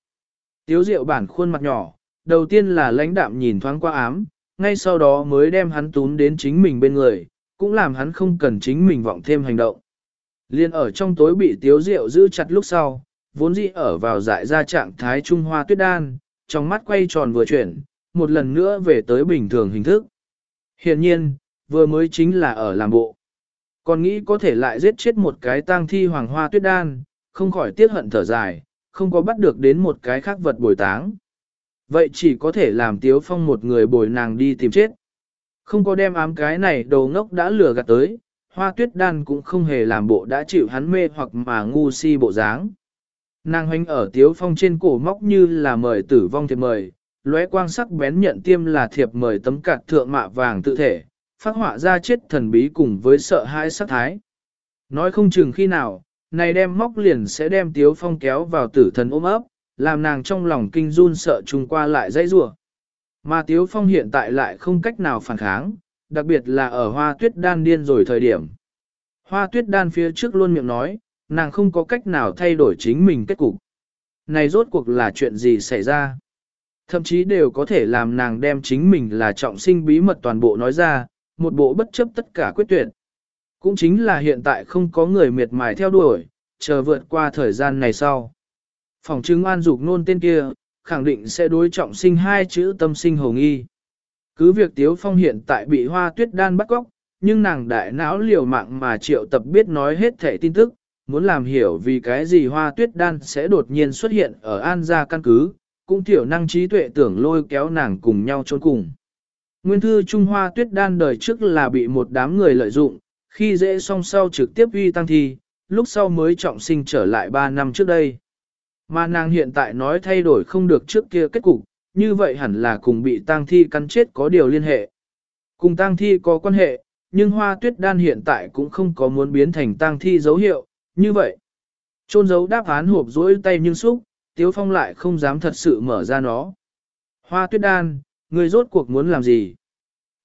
Tiếu Diệu bản khuôn mặt nhỏ, đầu tiên là lãnh đạm nhìn thoáng qua ám, ngay sau đó mới đem hắn tún đến chính mình bên người, cũng làm hắn không cần chính mình vọng thêm hành động. Liên ở trong tối bị Tiếu Diệu giữ chặt lúc sau, vốn dĩ ở vào dại ra trạng thái Trung Hoa tuyết đan, trong mắt quay tròn vừa chuyển, một lần nữa về tới bình thường hình thức. Hiện nhiên, vừa mới chính là ở làm bộ. Còn nghĩ có thể lại giết chết một cái tang thi hoàng hoa tuyết đan, không khỏi tiếc hận thở dài, không có bắt được đến một cái khác vật bồi táng. Vậy chỉ có thể làm Tiếu Phong một người bồi nàng đi tìm chết. Không có đem ám cái này đồ ngốc đã lừa gạt tới, hoa tuyết đan cũng không hề làm bộ đã chịu hắn mê hoặc mà ngu si bộ dáng. Nàng hoành ở Tiếu Phong trên cổ móc như là mời tử vong thì mời, lóe quang sắc bén nhận tiêm là thiệp mời tấm cạt thượng mạ vàng tự thể, phát họa ra chết thần bí cùng với sợ hãi sắc thái. Nói không chừng khi nào, này đem móc liền sẽ đem Tiếu Phong kéo vào tử thần ôm ấp, làm nàng trong lòng kinh run sợ trùng qua lại dãy rủa. Mà Tiếu Phong hiện tại lại không cách nào phản kháng, đặc biệt là ở hoa tuyết đan điên rồi thời điểm. Hoa tuyết đan phía trước luôn miệng nói, nàng không có cách nào thay đổi chính mình kết cục. Này rốt cuộc là chuyện gì xảy ra? Thậm chí đều có thể làm nàng đem chính mình là trọng sinh bí mật toàn bộ nói ra, một bộ bất chấp tất cả quyết tuyệt. Cũng chính là hiện tại không có người miệt mài theo đuổi, chờ vượt qua thời gian này sau. Phòng chứng an dục nôn tên kia, khẳng định sẽ đối trọng sinh hai chữ tâm sinh hồng nghi. Cứ việc Tiếu Phong hiện tại bị hoa tuyết đan bắt góc, nhưng nàng đại não liều mạng mà triệu tập biết nói hết thể tin tức, muốn làm hiểu vì cái gì hoa tuyết đan sẽ đột nhiên xuất hiện ở An gia căn cứ, cũng thiểu năng trí tuệ tưởng lôi kéo nàng cùng nhau trốn cùng. Nguyên thư Trung Hoa tuyết đan đời trước là bị một đám người lợi dụng, khi dễ song sau trực tiếp uy tăng thi, lúc sau mới trọng sinh trở lại 3 năm trước đây. Mà nàng hiện tại nói thay đổi không được trước kia kết cục, như vậy hẳn là cùng bị tang thi cắn chết có điều liên hệ. Cùng tang thi có quan hệ, nhưng hoa tuyết đan hiện tại cũng không có muốn biến thành tang thi dấu hiệu, như vậy. Trôn dấu đáp án hộp rỗi tay nhưng xúc, Tiếu Phong lại không dám thật sự mở ra nó. Hoa tuyết đan, người rốt cuộc muốn làm gì?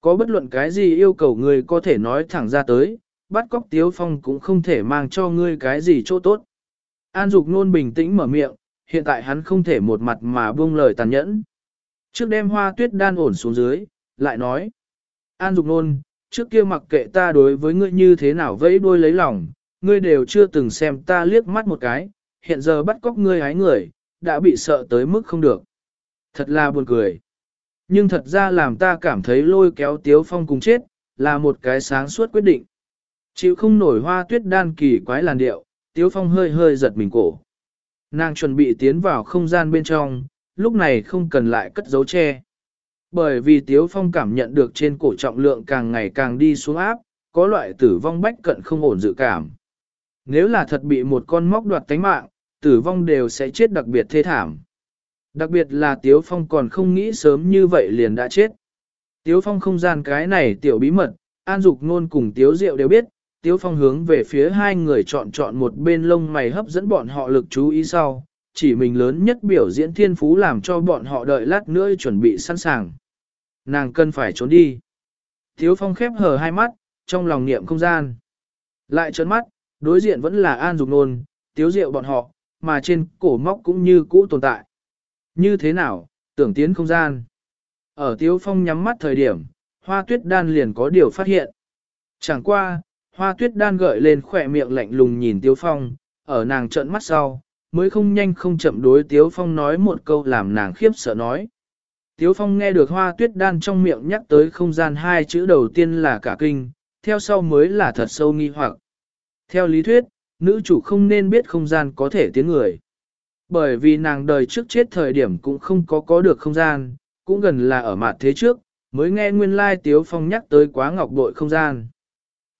Có bất luận cái gì yêu cầu người có thể nói thẳng ra tới, bắt cóc Tiếu Phong cũng không thể mang cho ngươi cái gì chỗ tốt. An Dục nôn bình tĩnh mở miệng, hiện tại hắn không thể một mặt mà buông lời tàn nhẫn. Trước đêm hoa tuyết đan ổn xuống dưới, lại nói. An Dục nôn, trước kia mặc kệ ta đối với ngươi như thế nào vẫy đuôi lấy lòng, ngươi đều chưa từng xem ta liếc mắt một cái, hiện giờ bắt cóc ngươi hái người, đã bị sợ tới mức không được. Thật là buồn cười. Nhưng thật ra làm ta cảm thấy lôi kéo Tiếu Phong cùng chết, là một cái sáng suốt quyết định. Chịu không nổi hoa tuyết đan kỳ quái làn điệu, Tiếu Phong hơi hơi giật mình cổ. Nàng chuẩn bị tiến vào không gian bên trong, lúc này không cần lại cất dấu che. Bởi vì Tiếu Phong cảm nhận được trên cổ trọng lượng càng ngày càng đi xuống áp, có loại tử vong bách cận không ổn dự cảm. Nếu là thật bị một con móc đoạt tánh mạng, tử vong đều sẽ chết đặc biệt thê thảm. Đặc biệt là Tiếu Phong còn không nghĩ sớm như vậy liền đã chết. Tiếu Phong không gian cái này tiểu bí mật, An Dục Nôn cùng Tiếu Diệu đều biết, Tiếu Phong hướng về phía hai người chọn chọn một bên lông mày hấp dẫn bọn họ lực chú ý sau, chỉ mình lớn nhất biểu diễn thiên phú làm cho bọn họ đợi lát nữa chuẩn bị sẵn sàng. Nàng cần phải trốn đi. Tiếu Phong khép hờ hai mắt, trong lòng niệm không gian. Lại trấn mắt, đối diện vẫn là An Dục Nôn, Tiếu Diệu bọn họ, mà trên cổ móc cũng như cũ tồn tại. Như thế nào, tưởng tiến không gian. Ở Tiếu Phong nhắm mắt thời điểm, hoa tuyết đan liền có điều phát hiện. Chẳng qua, hoa tuyết đan gợi lên khỏe miệng lạnh lùng nhìn Tiếu Phong, ở nàng trợn mắt sau, mới không nhanh không chậm đối Tiếu Phong nói một câu làm nàng khiếp sợ nói. Tiếu Phong nghe được hoa tuyết đan trong miệng nhắc tới không gian hai chữ đầu tiên là cả kinh, theo sau mới là thật sâu nghi hoặc. Theo lý thuyết, nữ chủ không nên biết không gian có thể tiến người. Bởi vì nàng đời trước chết thời điểm cũng không có có được không gian, cũng gần là ở mặt thế trước, mới nghe nguyên lai Tiếu Phong nhắc tới quá ngọc bội không gian.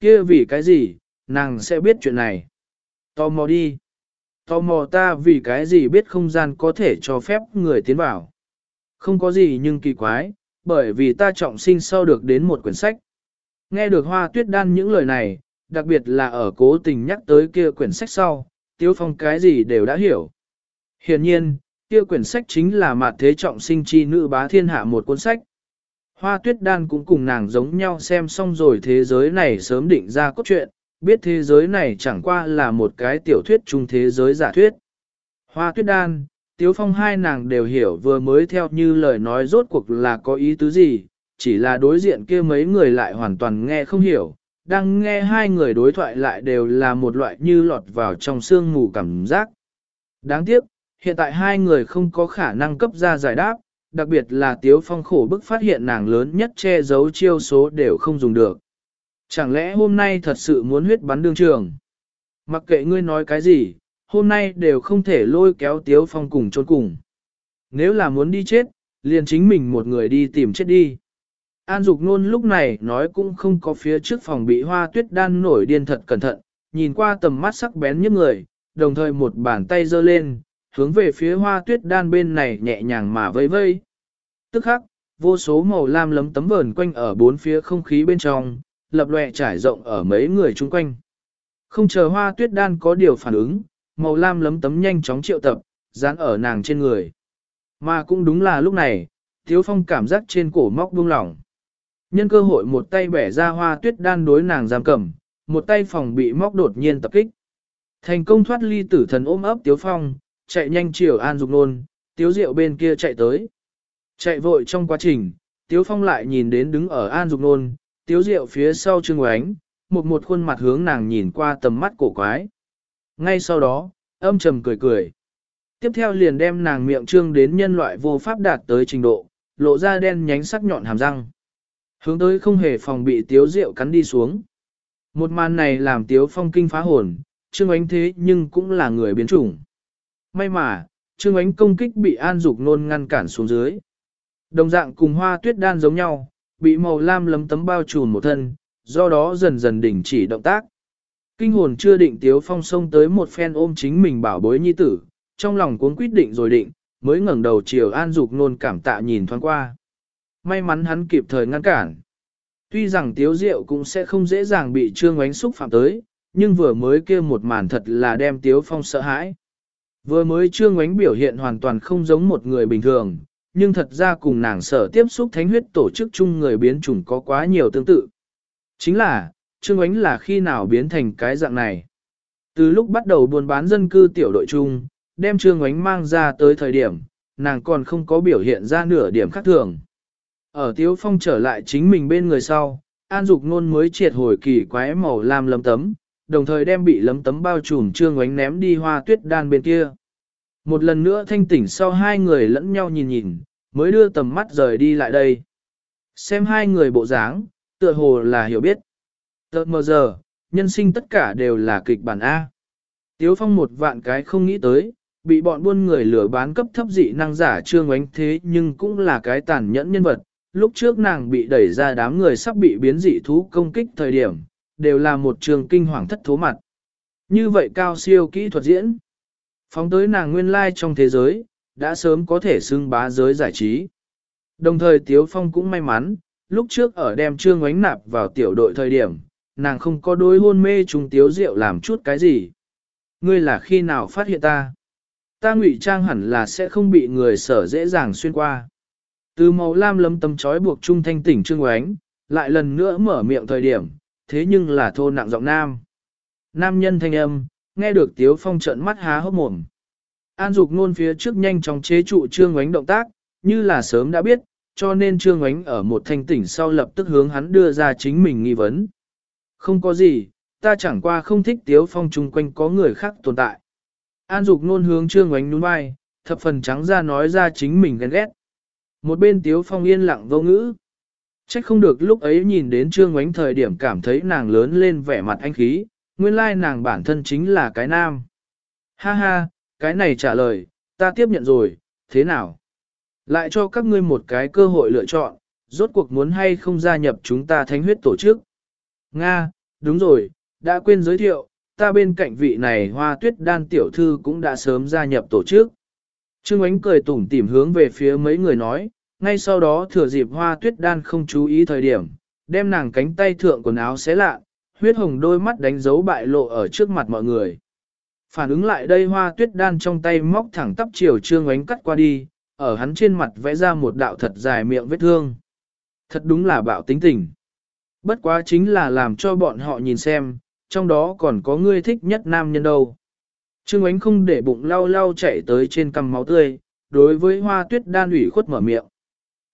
kia vì cái gì, nàng sẽ biết chuyện này. Tò mò đi. Tò mò ta vì cái gì biết không gian có thể cho phép người tiến vào. Không có gì nhưng kỳ quái, bởi vì ta trọng sinh sau được đến một quyển sách. Nghe được hoa tuyết đan những lời này, đặc biệt là ở cố tình nhắc tới kia quyển sách sau, Tiếu Phong cái gì đều đã hiểu. Hiển nhiên, Kia quyển sách chính là Mạt thế trọng sinh chi nữ bá thiên hạ một cuốn sách. Hoa tuyết đan cũng cùng nàng giống nhau xem xong rồi thế giới này sớm định ra cốt truyện, biết thế giới này chẳng qua là một cái tiểu thuyết chung thế giới giả thuyết. Hoa tuyết đan, tiếu phong hai nàng đều hiểu vừa mới theo như lời nói rốt cuộc là có ý tứ gì, chỉ là đối diện kia mấy người lại hoàn toàn nghe không hiểu, đang nghe hai người đối thoại lại đều là một loại như lọt vào trong sương mù cảm giác. Đáng tiếc, hiện tại hai người không có khả năng cấp ra giải đáp, đặc biệt là Tiếu Phong khổ bức phát hiện nàng lớn nhất che giấu chiêu số đều không dùng được. Chẳng lẽ hôm nay thật sự muốn huyết bắn đương trường? Mặc kệ ngươi nói cái gì, hôm nay đều không thể lôi kéo Tiếu Phong cùng trốn cùng. Nếu là muốn đi chết, liền chính mình một người đi tìm chết đi. An Dục Nôn lúc này nói cũng không có phía trước phòng bị hoa tuyết đan nổi điên thật cẩn thận, nhìn qua tầm mắt sắc bén như người, đồng thời một bàn tay giơ lên, hướng về phía hoa tuyết đan bên này nhẹ nhàng mà vây vây. Tức khắc, vô số màu lam lấm tấm vờn quanh ở bốn phía không khí bên trong, lập lòe trải rộng ở mấy người chung quanh. Không chờ hoa tuyết đan có điều phản ứng, màu lam lấm tấm nhanh chóng triệu tập, dán ở nàng trên người. Mà cũng đúng là lúc này, Thiếu Phong cảm giác trên cổ móc buông lỏng. Nhân cơ hội một tay bẻ ra hoa tuyết đan đối nàng giam cầm, một tay phòng bị móc đột nhiên tập kích. Thành công thoát ly tử thần ôm ấp Tiếu Phong, chạy nhanh chiều An Dục Nôn, Tiếu Diệu bên kia chạy tới. Chạy vội trong quá trình, Tiếu Phong lại nhìn đến đứng ở An Dục Nôn, Tiếu Diệu phía sau Trương Oánh, một một khuôn mặt hướng nàng nhìn qua tầm mắt cổ quái. Ngay sau đó, âm trầm cười cười. Tiếp theo liền đem nàng miệng trương đến nhân loại vô pháp đạt tới trình độ, lộ ra đen nhánh sắc nhọn hàm răng. Hướng tới không hề phòng bị Tiếu Diệu cắn đi xuống. Một màn này làm Tiếu Phong kinh phá hồn, Trương Ánh thế nhưng cũng là người biến chủng. May mà, Trương Ánh công kích bị An Dục nôn ngăn cản xuống dưới. Đồng dạng cùng hoa tuyết đan giống nhau, bị màu lam lấm tấm bao trùm một thân, do đó dần dần đình chỉ động tác. Kinh hồn chưa định Tiếu Phong xông tới một phen ôm chính mình bảo bối nhi tử, trong lòng cuốn quyết định rồi định, mới ngẩng đầu chiều An Dục nôn cảm tạ nhìn thoáng qua. May mắn hắn kịp thời ngăn cản. Tuy rằng Tiếu Diệu cũng sẽ không dễ dàng bị Trương Ánh xúc phạm tới, nhưng vừa mới kia một màn thật là đem Tiếu Phong sợ hãi. Vừa mới Trương Ánh biểu hiện hoàn toàn không giống một người bình thường, nhưng thật ra cùng nàng sở tiếp xúc thánh huyết tổ chức chung người biến chủng có quá nhiều tương tự. Chính là, Trương Ánh là khi nào biến thành cái dạng này. Từ lúc bắt đầu buôn bán dân cư tiểu đội chung, đem Trương Ánh mang ra tới thời điểm, nàng còn không có biểu hiện ra nửa điểm khác thường. Ở Tiếu Phong trở lại chính mình bên người sau, An Dục Nôn mới triệt hồi kỳ quái màu lam lấm tấm, đồng thời đem bị lấm tấm bao trùm trương ánh ném đi hoa tuyết đan bên kia. Một lần nữa thanh tỉnh sau hai người lẫn nhau nhìn nhìn, mới đưa tầm mắt rời đi lại đây. Xem hai người bộ dáng, tựa hồ là hiểu biết. Tợt mờ giờ, nhân sinh tất cả đều là kịch bản A. Tiếu Phong một vạn cái không nghĩ tới, bị bọn buôn người lừa bán cấp thấp dị năng giả trương ánh thế nhưng cũng là cái tàn nhẫn nhân vật, lúc trước nàng bị đẩy ra đám người sắp bị biến dị thú công kích thời điểm, đều là một trường kinh hoàng thất thố mặt. Như vậy cao siêu kỹ thuật diễn. Phóng tới nàng nguyên lai trong thế giới, đã sớm có thể xưng bá giới giải trí. Đồng thời Tiếu Phong cũng may mắn, lúc trước ở đem trương ánh nạp vào tiểu đội thời điểm, nàng không có đôi hôn mê trùng Tiếu Diệu làm chút cái gì. Ngươi là khi nào phát hiện ta? Ta ngụy trang hẳn là sẽ không bị người sở dễ dàng xuyên qua. Từ màu lam lấm tấm chói buộc trung thanh tỉnh trương oánh, lại lần nữa mở miệng thời điểm, thế nhưng là thô nặng giọng nam. Nam nhân thanh âm, nghe được tiếu phong trận mắt há hốc mồm. An dục nôn phía trước nhanh chóng chế trụ trương oánh động tác, như là sớm đã biết, cho nên trương oánh ở một thanh tỉnh sau lập tức hướng hắn đưa ra chính mình nghi vấn. Không có gì, ta chẳng qua không thích tiếu phong chung quanh có người khác tồn tại. An dục nôn hướng trương oánh nhún vai, thập phần trắng ra nói ra chính mình ghen ghét. Một bên Tiếu Phong yên lặng vô ngữ. Trách không được lúc ấy nhìn đến Trương Ngoánh thời điểm cảm thấy nàng lớn lên vẻ mặt anh khí, nguyên lai nàng bản thân chính là cái nam. Ha ha, cái này trả lời, ta tiếp nhận rồi, thế nào? Lại cho các ngươi một cái cơ hội lựa chọn, rốt cuộc muốn hay không gia nhập chúng ta thánh huyết tổ chức. Nga, đúng rồi, đã quên giới thiệu, ta bên cạnh vị này hoa tuyết đan tiểu thư cũng đã sớm gia nhập tổ chức. Trương Ánh cười tủm tỉm hướng về phía mấy người nói, ngay sau đó thừa dịp hoa tuyết đan không chú ý thời điểm, đem nàng cánh tay thượng quần áo xé lạ, huyết hồng đôi mắt đánh dấu bại lộ ở trước mặt mọi người. Phản ứng lại đây hoa tuyết đan trong tay móc thẳng tắp chiều trương ánh cắt qua đi, ở hắn trên mặt vẽ ra một đạo thật dài miệng vết thương. Thật đúng là bạo tính tình. Bất quá chính là làm cho bọn họ nhìn xem, trong đó còn có ngươi thích nhất nam nhân đâu. Trương ánh không để bụng lau lau chạy tới trên cằm máu tươi, đối với hoa tuyết đan ủy khuất mở miệng.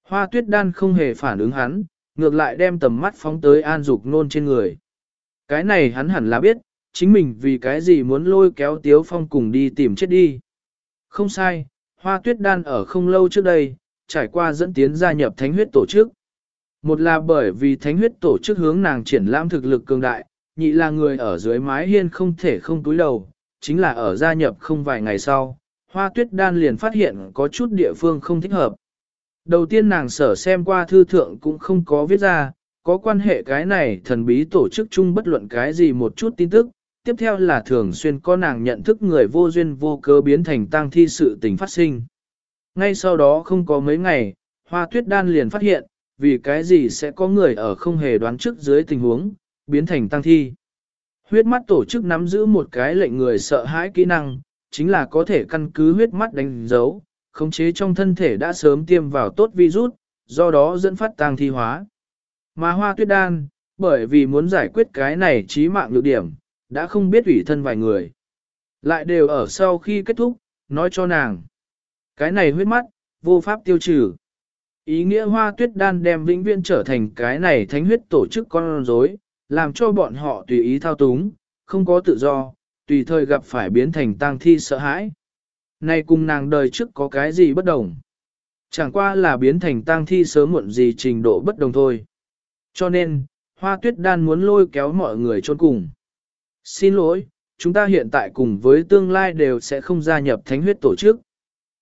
Hoa tuyết đan không hề phản ứng hắn, ngược lại đem tầm mắt phóng tới an dục nôn trên người. Cái này hắn hẳn là biết, chính mình vì cái gì muốn lôi kéo Tiếu Phong cùng đi tìm chết đi. Không sai, hoa tuyết đan ở không lâu trước đây, trải qua dẫn tiến gia nhập thánh huyết tổ chức. Một là bởi vì thánh huyết tổ chức hướng nàng triển lãm thực lực cường đại, nhị là người ở dưới mái hiên không thể không túi đầu, chính là ở gia nhập không vài ngày sau, hoa tuyết đan liền phát hiện có chút địa phương không thích hợp. Đầu tiên nàng sở xem qua thư thượng cũng không có viết ra, có quan hệ cái này thần bí tổ chức chung bất luận cái gì một chút tin tức, tiếp theo là thường xuyên có nàng nhận thức người vô duyên vô cớ biến thành tang thi sự tình phát sinh. Ngay sau đó không có mấy ngày, hoa tuyết đan liền phát hiện, vì cái gì sẽ có người ở không hề đoán trước dưới tình huống, biến thành tang thi. Huyết mắt tổ chức nắm giữ một cái lệnh người sợ hãi kỹ năng, chính là có thể căn cứ huyết mắt đánh dấu, khống chế trong thân thể đã sớm tiêm vào tốt virus, do đó dẫn phát tang thi hóa. Mà hoa tuyết đan, bởi vì muốn giải quyết cái này trí mạng nhược điểm, đã không biết ủy thân vài người. Lại đều ở sau khi kết thúc, nói cho nàng. Cái này huyết mắt, vô pháp tiêu trừ. Ý nghĩa hoa tuyết đan đem vĩnh viên trở thành cái này thánh huyết tổ chức con rối, làm cho bọn họ tùy ý thao túng, không có tự do, tùy thời gặp phải biến thành tang thi sợ hãi. Này cùng nàng đời trước có cái gì bất đồng? Chẳng qua là biến thành tang thi sớm muộn gì trình độ bất đồng thôi. Cho nên, hoa tuyết đan muốn lôi kéo mọi người trốn cùng. Xin lỗi, chúng ta hiện tại cùng với tương lai đều sẽ không gia nhập thánh huyết tổ chức.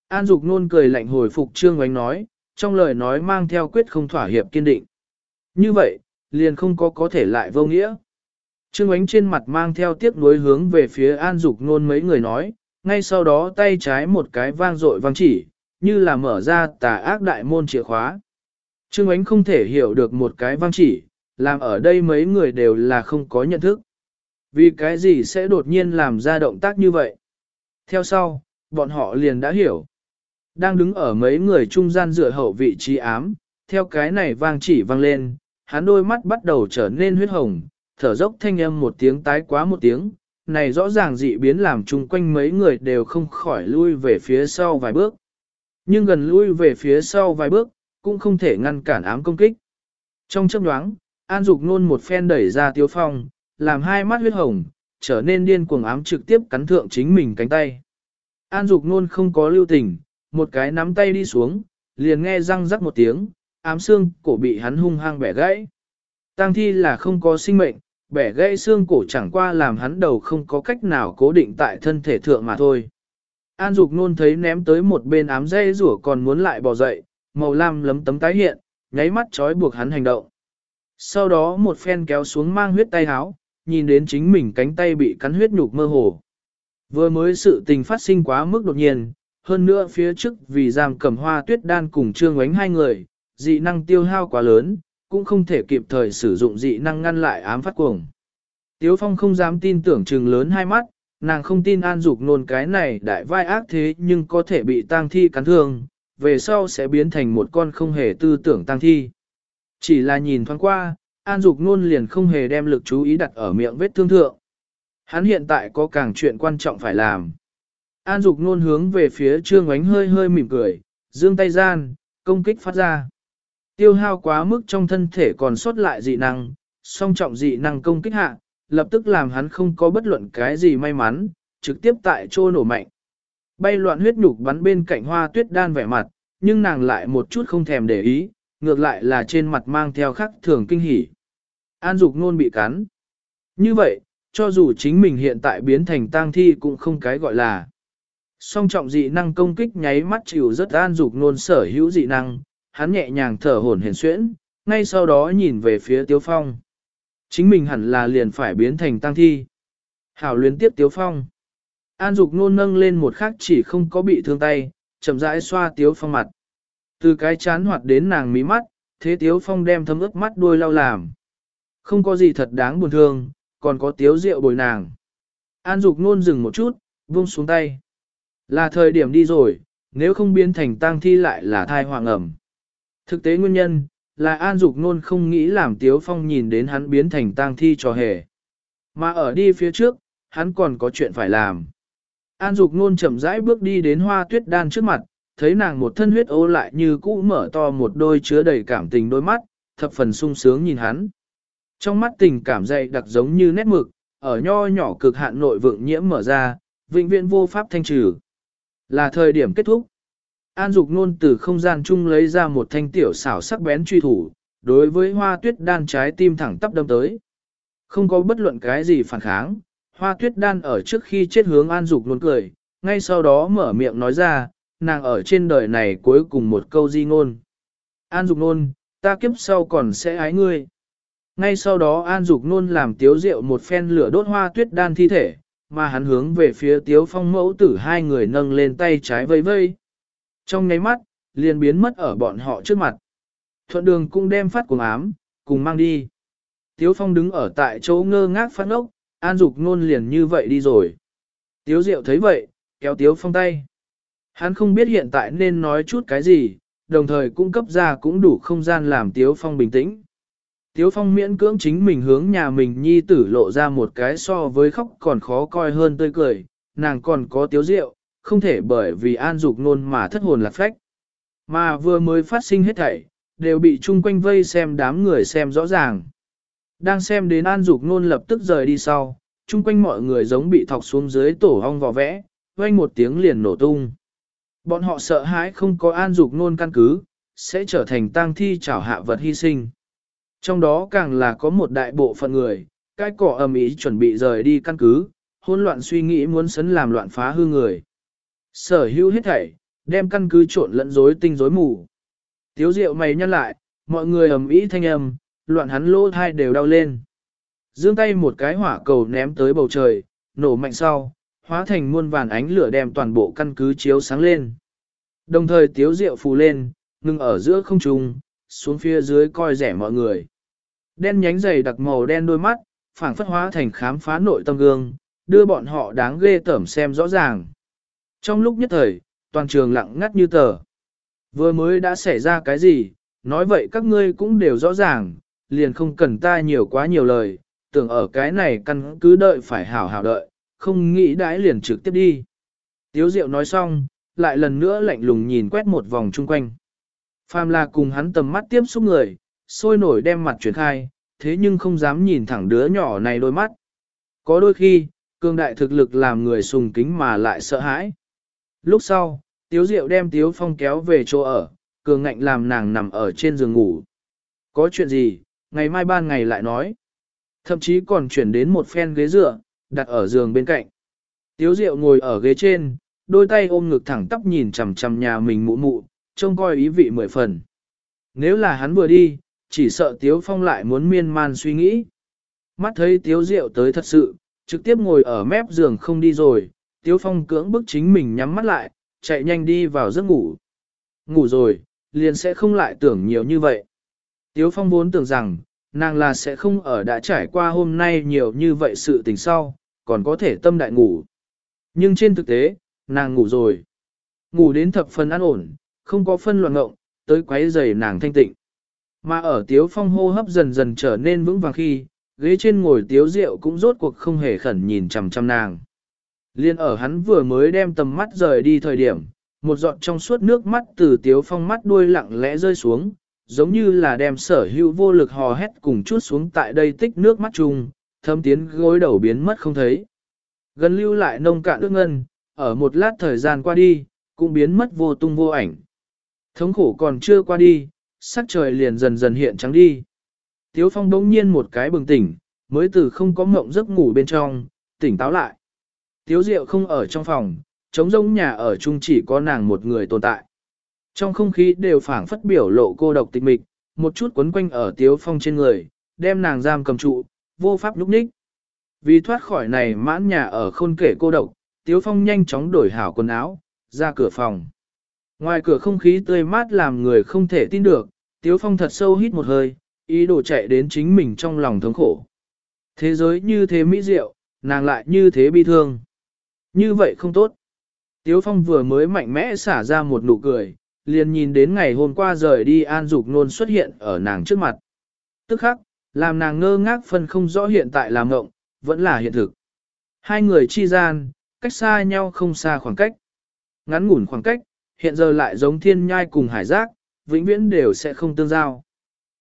An Dục nôn cười lạnh hồi phục Trương Oánh nói, trong lời nói mang theo quyết không thỏa hiệp kiên định. Như vậy, liền không có có thể lại vô nghĩa. Trương ánh trên mặt mang theo tiếc nuối hướng về phía An Dục nôn mấy người nói, ngay sau đó tay trái một cái vang dội vang chỉ, như là mở ra tà ác đại môn chìa khóa. Trương ánh không thể hiểu được một cái vang chỉ, làm ở đây mấy người đều là không có nhận thức. Vì cái gì sẽ đột nhiên làm ra động tác như vậy? Theo sau, bọn họ liền đã hiểu. Đang đứng ở mấy người trung gian dựa hậu vị trí ám, theo cái này vang chỉ vang lên, hắn đôi mắt bắt đầu trở nên huyết hồng, thở dốc thanh âm một tiếng tái quá một tiếng, này rõ ràng dị biến làm chung quanh mấy người đều không khỏi lui về phía sau vài bước. Nhưng gần lui về phía sau vài bước, cũng không thể ngăn cản ám công kích. Trong chấp nhoáng, An Dục nôn một phen đẩy ra Tiếu Phong, làm hai mắt huyết hồng, trở nên điên cuồng ám trực tiếp cắn thượng chính mình cánh tay. An Dục nôn không có lưu tình, một cái nắm tay đi xuống, liền nghe răng rắc một tiếng, ám xương cổ bị hắn hung hăng bẻ gãy. tang thi là không có sinh mệnh, bẻ gãy xương cổ chẳng qua làm hắn đầu không có cách nào cố định tại thân thể thượng mà thôi. An Dục nôn thấy ném tới một bên ám dây rủa còn muốn lại bò dậy, màu lam lấm tấm tái hiện, nháy mắt trói buộc hắn hành động. Sau đó một phen kéo xuống mang huyết tay háo, nhìn đến chính mình cánh tay bị cắn huyết nhục mơ hồ. Vừa mới sự tình phát sinh quá mức đột nhiên, hơn nữa phía trước vì giam cầm hoa tuyết đan cùng trương ánh hai người, dị năng tiêu hao quá lớn, cũng không thể kịp thời sử dụng dị năng ngăn lại ám phát cuồng. Tiếu Phong không dám tin tưởng trừng lớn hai mắt, nàng không tin an dục nôn cái này đại vai ác thế nhưng có thể bị tang thi cắn thương, về sau sẽ biến thành một con không hề tư tưởng tang thi. Chỉ là nhìn thoáng qua, An Dục Nôn liền không hề đem lực chú ý đặt ở miệng vết thương thượng. Hắn hiện tại có càng chuyện quan trọng phải làm. An Dục Nôn hướng về phía Trương Ánh hơi hơi mỉm cười, dương tay gian, công kích phát ra. Tiêu hao quá mức trong thân thể còn sót lại dị năng, song trọng dị năng công kích hạ, lập tức làm hắn không có bất luận cái gì may mắn, trực tiếp tại chỗ nổ mạnh. Bay loạn huyết nhục bắn bên cạnh hoa tuyết đan vẻ mặt, nhưng nàng lại một chút không thèm để ý, ngược lại là trên mặt mang theo khắc thường kinh hỉ. An dục nôn bị cắn. Như vậy, cho dù chính mình hiện tại biến thành tang thi cũng không cái gọi là. Song trọng dị năng công kích nháy mắt chịu rất an dục nôn sở hữu dị năng, hắn nhẹ nhàng thở hổn hển xuyễn, ngay sau đó nhìn về phía Tiếu Phong. Chính mình hẳn là liền phải biến thành tang thi. Hảo luyến tiếp Tiếu Phong. An dục nôn nâng lên một khắc chỉ không có bị thương tay, chậm rãi xoa Tiếu Phong mặt. Từ cái chán hoạt đến nàng mí mắt, thế Tiếu Phong đem thấm ướt mắt đuôi lau làm. Không có gì thật đáng buồn thương, còn có Tiếu rượu bồi nàng. An Dục nôn dừng một chút, buông xuống tay. Là thời điểm đi rồi, nếu không biến thành tang thi lại là thai hoàng ẩm. Thực tế nguyên nhân, là An Dục Nôn không nghĩ làm Tiếu Phong nhìn đến hắn biến thành tang thi cho hề. Mà ở đi phía trước, hắn còn có chuyện phải làm. An Dục Nôn chậm rãi bước đi đến hoa tuyết đan trước mặt, thấy nàng một thân huyết ô lại như cũ mở to một đôi chứa đầy cảm tình đôi mắt, thập phần sung sướng nhìn hắn. Trong mắt tình cảm dày đặc giống như nét mực, ở nho nhỏ cực hạn nội vượng nhiễm mở ra, vĩnh viễn vô pháp thanh trừ. Là thời điểm kết thúc. An Dục Nôn từ không gian chung lấy ra một thanh tiểu xảo sắc bén truy thủ, đối với hoa tuyết đan trái tim thẳng tắp đâm tới. Không có bất luận cái gì phản kháng, hoa tuyết đan ở trước khi chết hướng An Dục Nôn cười, ngay sau đó mở miệng nói ra, nàng ở trên đời này cuối cùng một câu di ngôn. An Dục Nôn, ta kiếp sau còn sẽ ái ngươi. Ngay sau đó An Dục Nôn làm tiếu rượu một phen lửa đốt hoa tuyết đan thi thể, mà hắn hướng về phía tiếu phong mẫu tử hai người nâng lên tay trái vây vây. Trong nháy mắt, liền biến mất ở bọn họ trước mặt. Thuận đường cũng đem phát cùng ám, cùng mang đi. Tiếu phong đứng ở tại chỗ ngơ ngác phát ốc, An Dục Nôn liền như vậy đi rồi. Tiếu Diệu thấy vậy, kéo Tiếu Phong tay. Hắn không biết hiện tại nên nói chút cái gì, đồng thời cung cấp ra cũng đủ không gian làm Tiếu Phong bình tĩnh. Tiếu Phong miễn cưỡng chính mình hướng nhà mình nhi tử lộ ra một cái so với khóc còn khó coi hơn tươi cười, nàng còn có Tiếu Diệu, không thể bởi vì an dục nôn mà thất hồn lạc phách. Mà vừa mới phát sinh hết thảy, đều bị chung quanh vây xem đám người xem rõ ràng. Đang xem đến an dục nôn lập tức rời đi sau, chung quanh mọi người giống bị thọc xuống dưới tổ hong vò vẽ, vang một tiếng liền nổ tung. Bọn họ sợ hãi không có an dục nôn căn cứ, sẽ trở thành tang thi trảo hạ vật hy sinh. Trong đó càng là có một đại bộ phận người, cái cỏ ầm ý chuẩn bị rời đi căn cứ, hỗn loạn suy nghĩ muốn sấn làm loạn phá hư người. Sở hữu hết thảy, đem căn cứ trộn lẫn rối tinh rối mù. Tiếu diệu mày nhăn lại, mọi người ầm ĩ thanh âm, loạn hắn lỗ thai đều đau lên. Dương tay một cái hỏa cầu ném tới bầu trời, nổ mạnh sau, hóa thành muôn vàn ánh lửa đem toàn bộ căn cứ chiếu sáng lên. Đồng thời tiếu diệu phù lên, ngưng ở giữa không trung, xuống phía dưới coi rẻ mọi người. Đen nhánh dày đặc màu đen đôi mắt, phảng phất hóa thành khám phá nội tâm gương, đưa bọn họ đáng ghê tởm xem rõ ràng. Trong lúc nhất thời, toàn trường lặng ngắt như tờ. Vừa mới đã xảy ra cái gì, nói vậy các ngươi cũng đều rõ ràng, liền không cần ta nhiều quá nhiều lời, tưởng ở cái này căn cứ đợi phải hảo hảo đợi, không nghĩ đãi liền trực tiếp đi. Tiếu Diệu nói xong, lại lần nữa lạnh lùng nhìn quét một vòng chung quanh. Phàm là cùng hắn tầm mắt tiếp xúc người, sôi nổi đem mặt chuyển khai, thế nhưng không dám nhìn thẳng đứa nhỏ này đôi mắt. Có đôi khi, cương đại thực lực làm người sùng kính mà lại sợ hãi. Lúc sau, Tiếu Diệu đem Tiếu Phong kéo về chỗ ở, cường ngạnh làm nàng nằm ở trên giường ngủ. Có chuyện gì, ngày mai ban ngày lại nói. Thậm chí còn chuyển đến một phen ghế dựa, đặt ở giường bên cạnh. Tiếu Diệu ngồi ở ghế trên, đôi tay ôm ngực thẳng tóc nhìn chằm chằm nhà mình mụ mụ, trông coi ý vị mười phần. Nếu là hắn vừa đi, chỉ sợ Tiếu Phong lại muốn miên man suy nghĩ. Mắt thấy Tiếu Diệu tới thật sự, trực tiếp ngồi ở mép giường không đi rồi, Tiếu Phong cưỡng bức chính mình nhắm mắt lại, chạy nhanh đi vào giấc ngủ. Ngủ rồi, liền sẽ không lại tưởng nhiều như vậy. Tiếu Phong vốn tưởng rằng, nàng là sẽ không ở đã trải qua hôm nay nhiều như vậy sự tình sau, còn có thể tâm đại ngủ. Nhưng trên thực tế, nàng ngủ rồi. Ngủ đến thập phần an ổn, không có phân loạn ngộng, tới quấy giày nàng thanh tịnh. Mà ở Tiếu Phong hô hấp dần dần trở nên vững vàng khi, ghế trên ngồi Tiếu Diệu cũng rốt cuộc không hề khẩn nhìn chằm chằm nàng. Liên ở hắn vừa mới đem tầm mắt rời đi thời điểm, một giọt trong suốt nước mắt từ tiếu phong mắt đuôi lặng lẽ rơi xuống, giống như là đem sở hữu vô lực hò hét cùng chút xuống tại đây tích nước mắt chung, thâm tiến gối đầu biến mất không thấy. Gần lưu lại nông cạn nước ngân, ở một lát thời gian qua đi, cũng biến mất vô tung vô ảnh. Thống khổ còn chưa qua đi, sắc trời liền dần dần hiện trắng đi. Tiếu phong đống nhiên một cái bừng tỉnh, mới từ không có mộng giấc ngủ bên trong, tỉnh táo lại. Tiếu Diệu không ở trong phòng, trống rỗng nhà ở chung chỉ có nàng một người tồn tại. Trong không khí đều phảng phất biểu lộ cô độc tịch mịch, một chút quấn quanh ở Tiếu Phong trên người, đem nàng giam cầm trụ, vô pháp lúc ních. Vì thoát khỏi này mãn nhà ở khôn kể cô độc, Tiếu Phong nhanh chóng đổi hảo quần áo, ra cửa phòng. Ngoài cửa không khí tươi mát làm người không thể tin được, Tiếu Phong thật sâu hít một hơi, ý đồ chạy đến chính mình trong lòng thống khổ. Thế giới như thế mỹ diệu, nàng lại như thế bi thương. Như vậy không tốt. Tiếu Phong vừa mới mạnh mẽ xả ra một nụ cười, liền nhìn đến ngày hôm qua rời đi An Dục Nôn xuất hiện ở nàng trước mặt. Tức khắc, làm nàng ngơ ngác phân không rõ hiện tại là mộng, vẫn là hiện thực. Hai người chi gian, cách xa nhau không xa khoảng cách. Ngắn ngủn khoảng cách, hiện giờ lại giống thiên nhai cùng hải giác, vĩnh viễn đều sẽ không tương giao.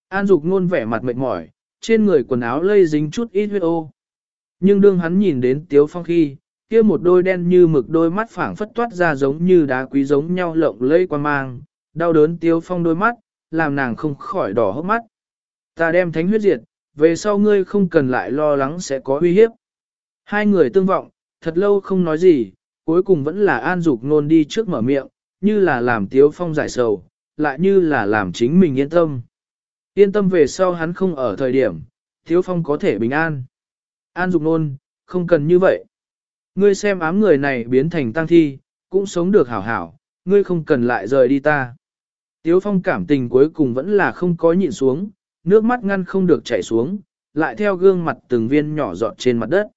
An Dục Nôn vẻ mặt mệt mỏi, trên người quần áo lây dính chút ít huyết ô. Nhưng đương hắn nhìn đến Tiếu Phong khi, kia một đôi đen như mực đôi mắt phảng phất toát ra giống như đá quý giống nhau lộng lẫy quan mang, đau đớn Tiếu Phong đôi mắt, làm nàng không khỏi đỏ hốc mắt. Ta đem thánh huyết diệt, về sau ngươi không cần lại lo lắng sẽ có uy hiếp. Hai người tương vọng, thật lâu không nói gì, cuối cùng vẫn là an dục nôn đi trước mở miệng, như là làm Tiếu Phong giải sầu, lại như là làm chính mình yên tâm. Yên tâm về sau hắn không ở thời điểm, Tiếu Phong có thể bình an. An dục nôn, không cần như vậy. Ngươi xem ám người này biến thành tăng thi, cũng sống được hảo hảo, ngươi không cần lại rời đi ta. Tiếu Phong cảm tình cuối cùng vẫn là không có nhịn xuống, nước mắt ngăn không được chảy xuống, lại theo gương mặt từng viên nhỏ giọt trên mặt đất.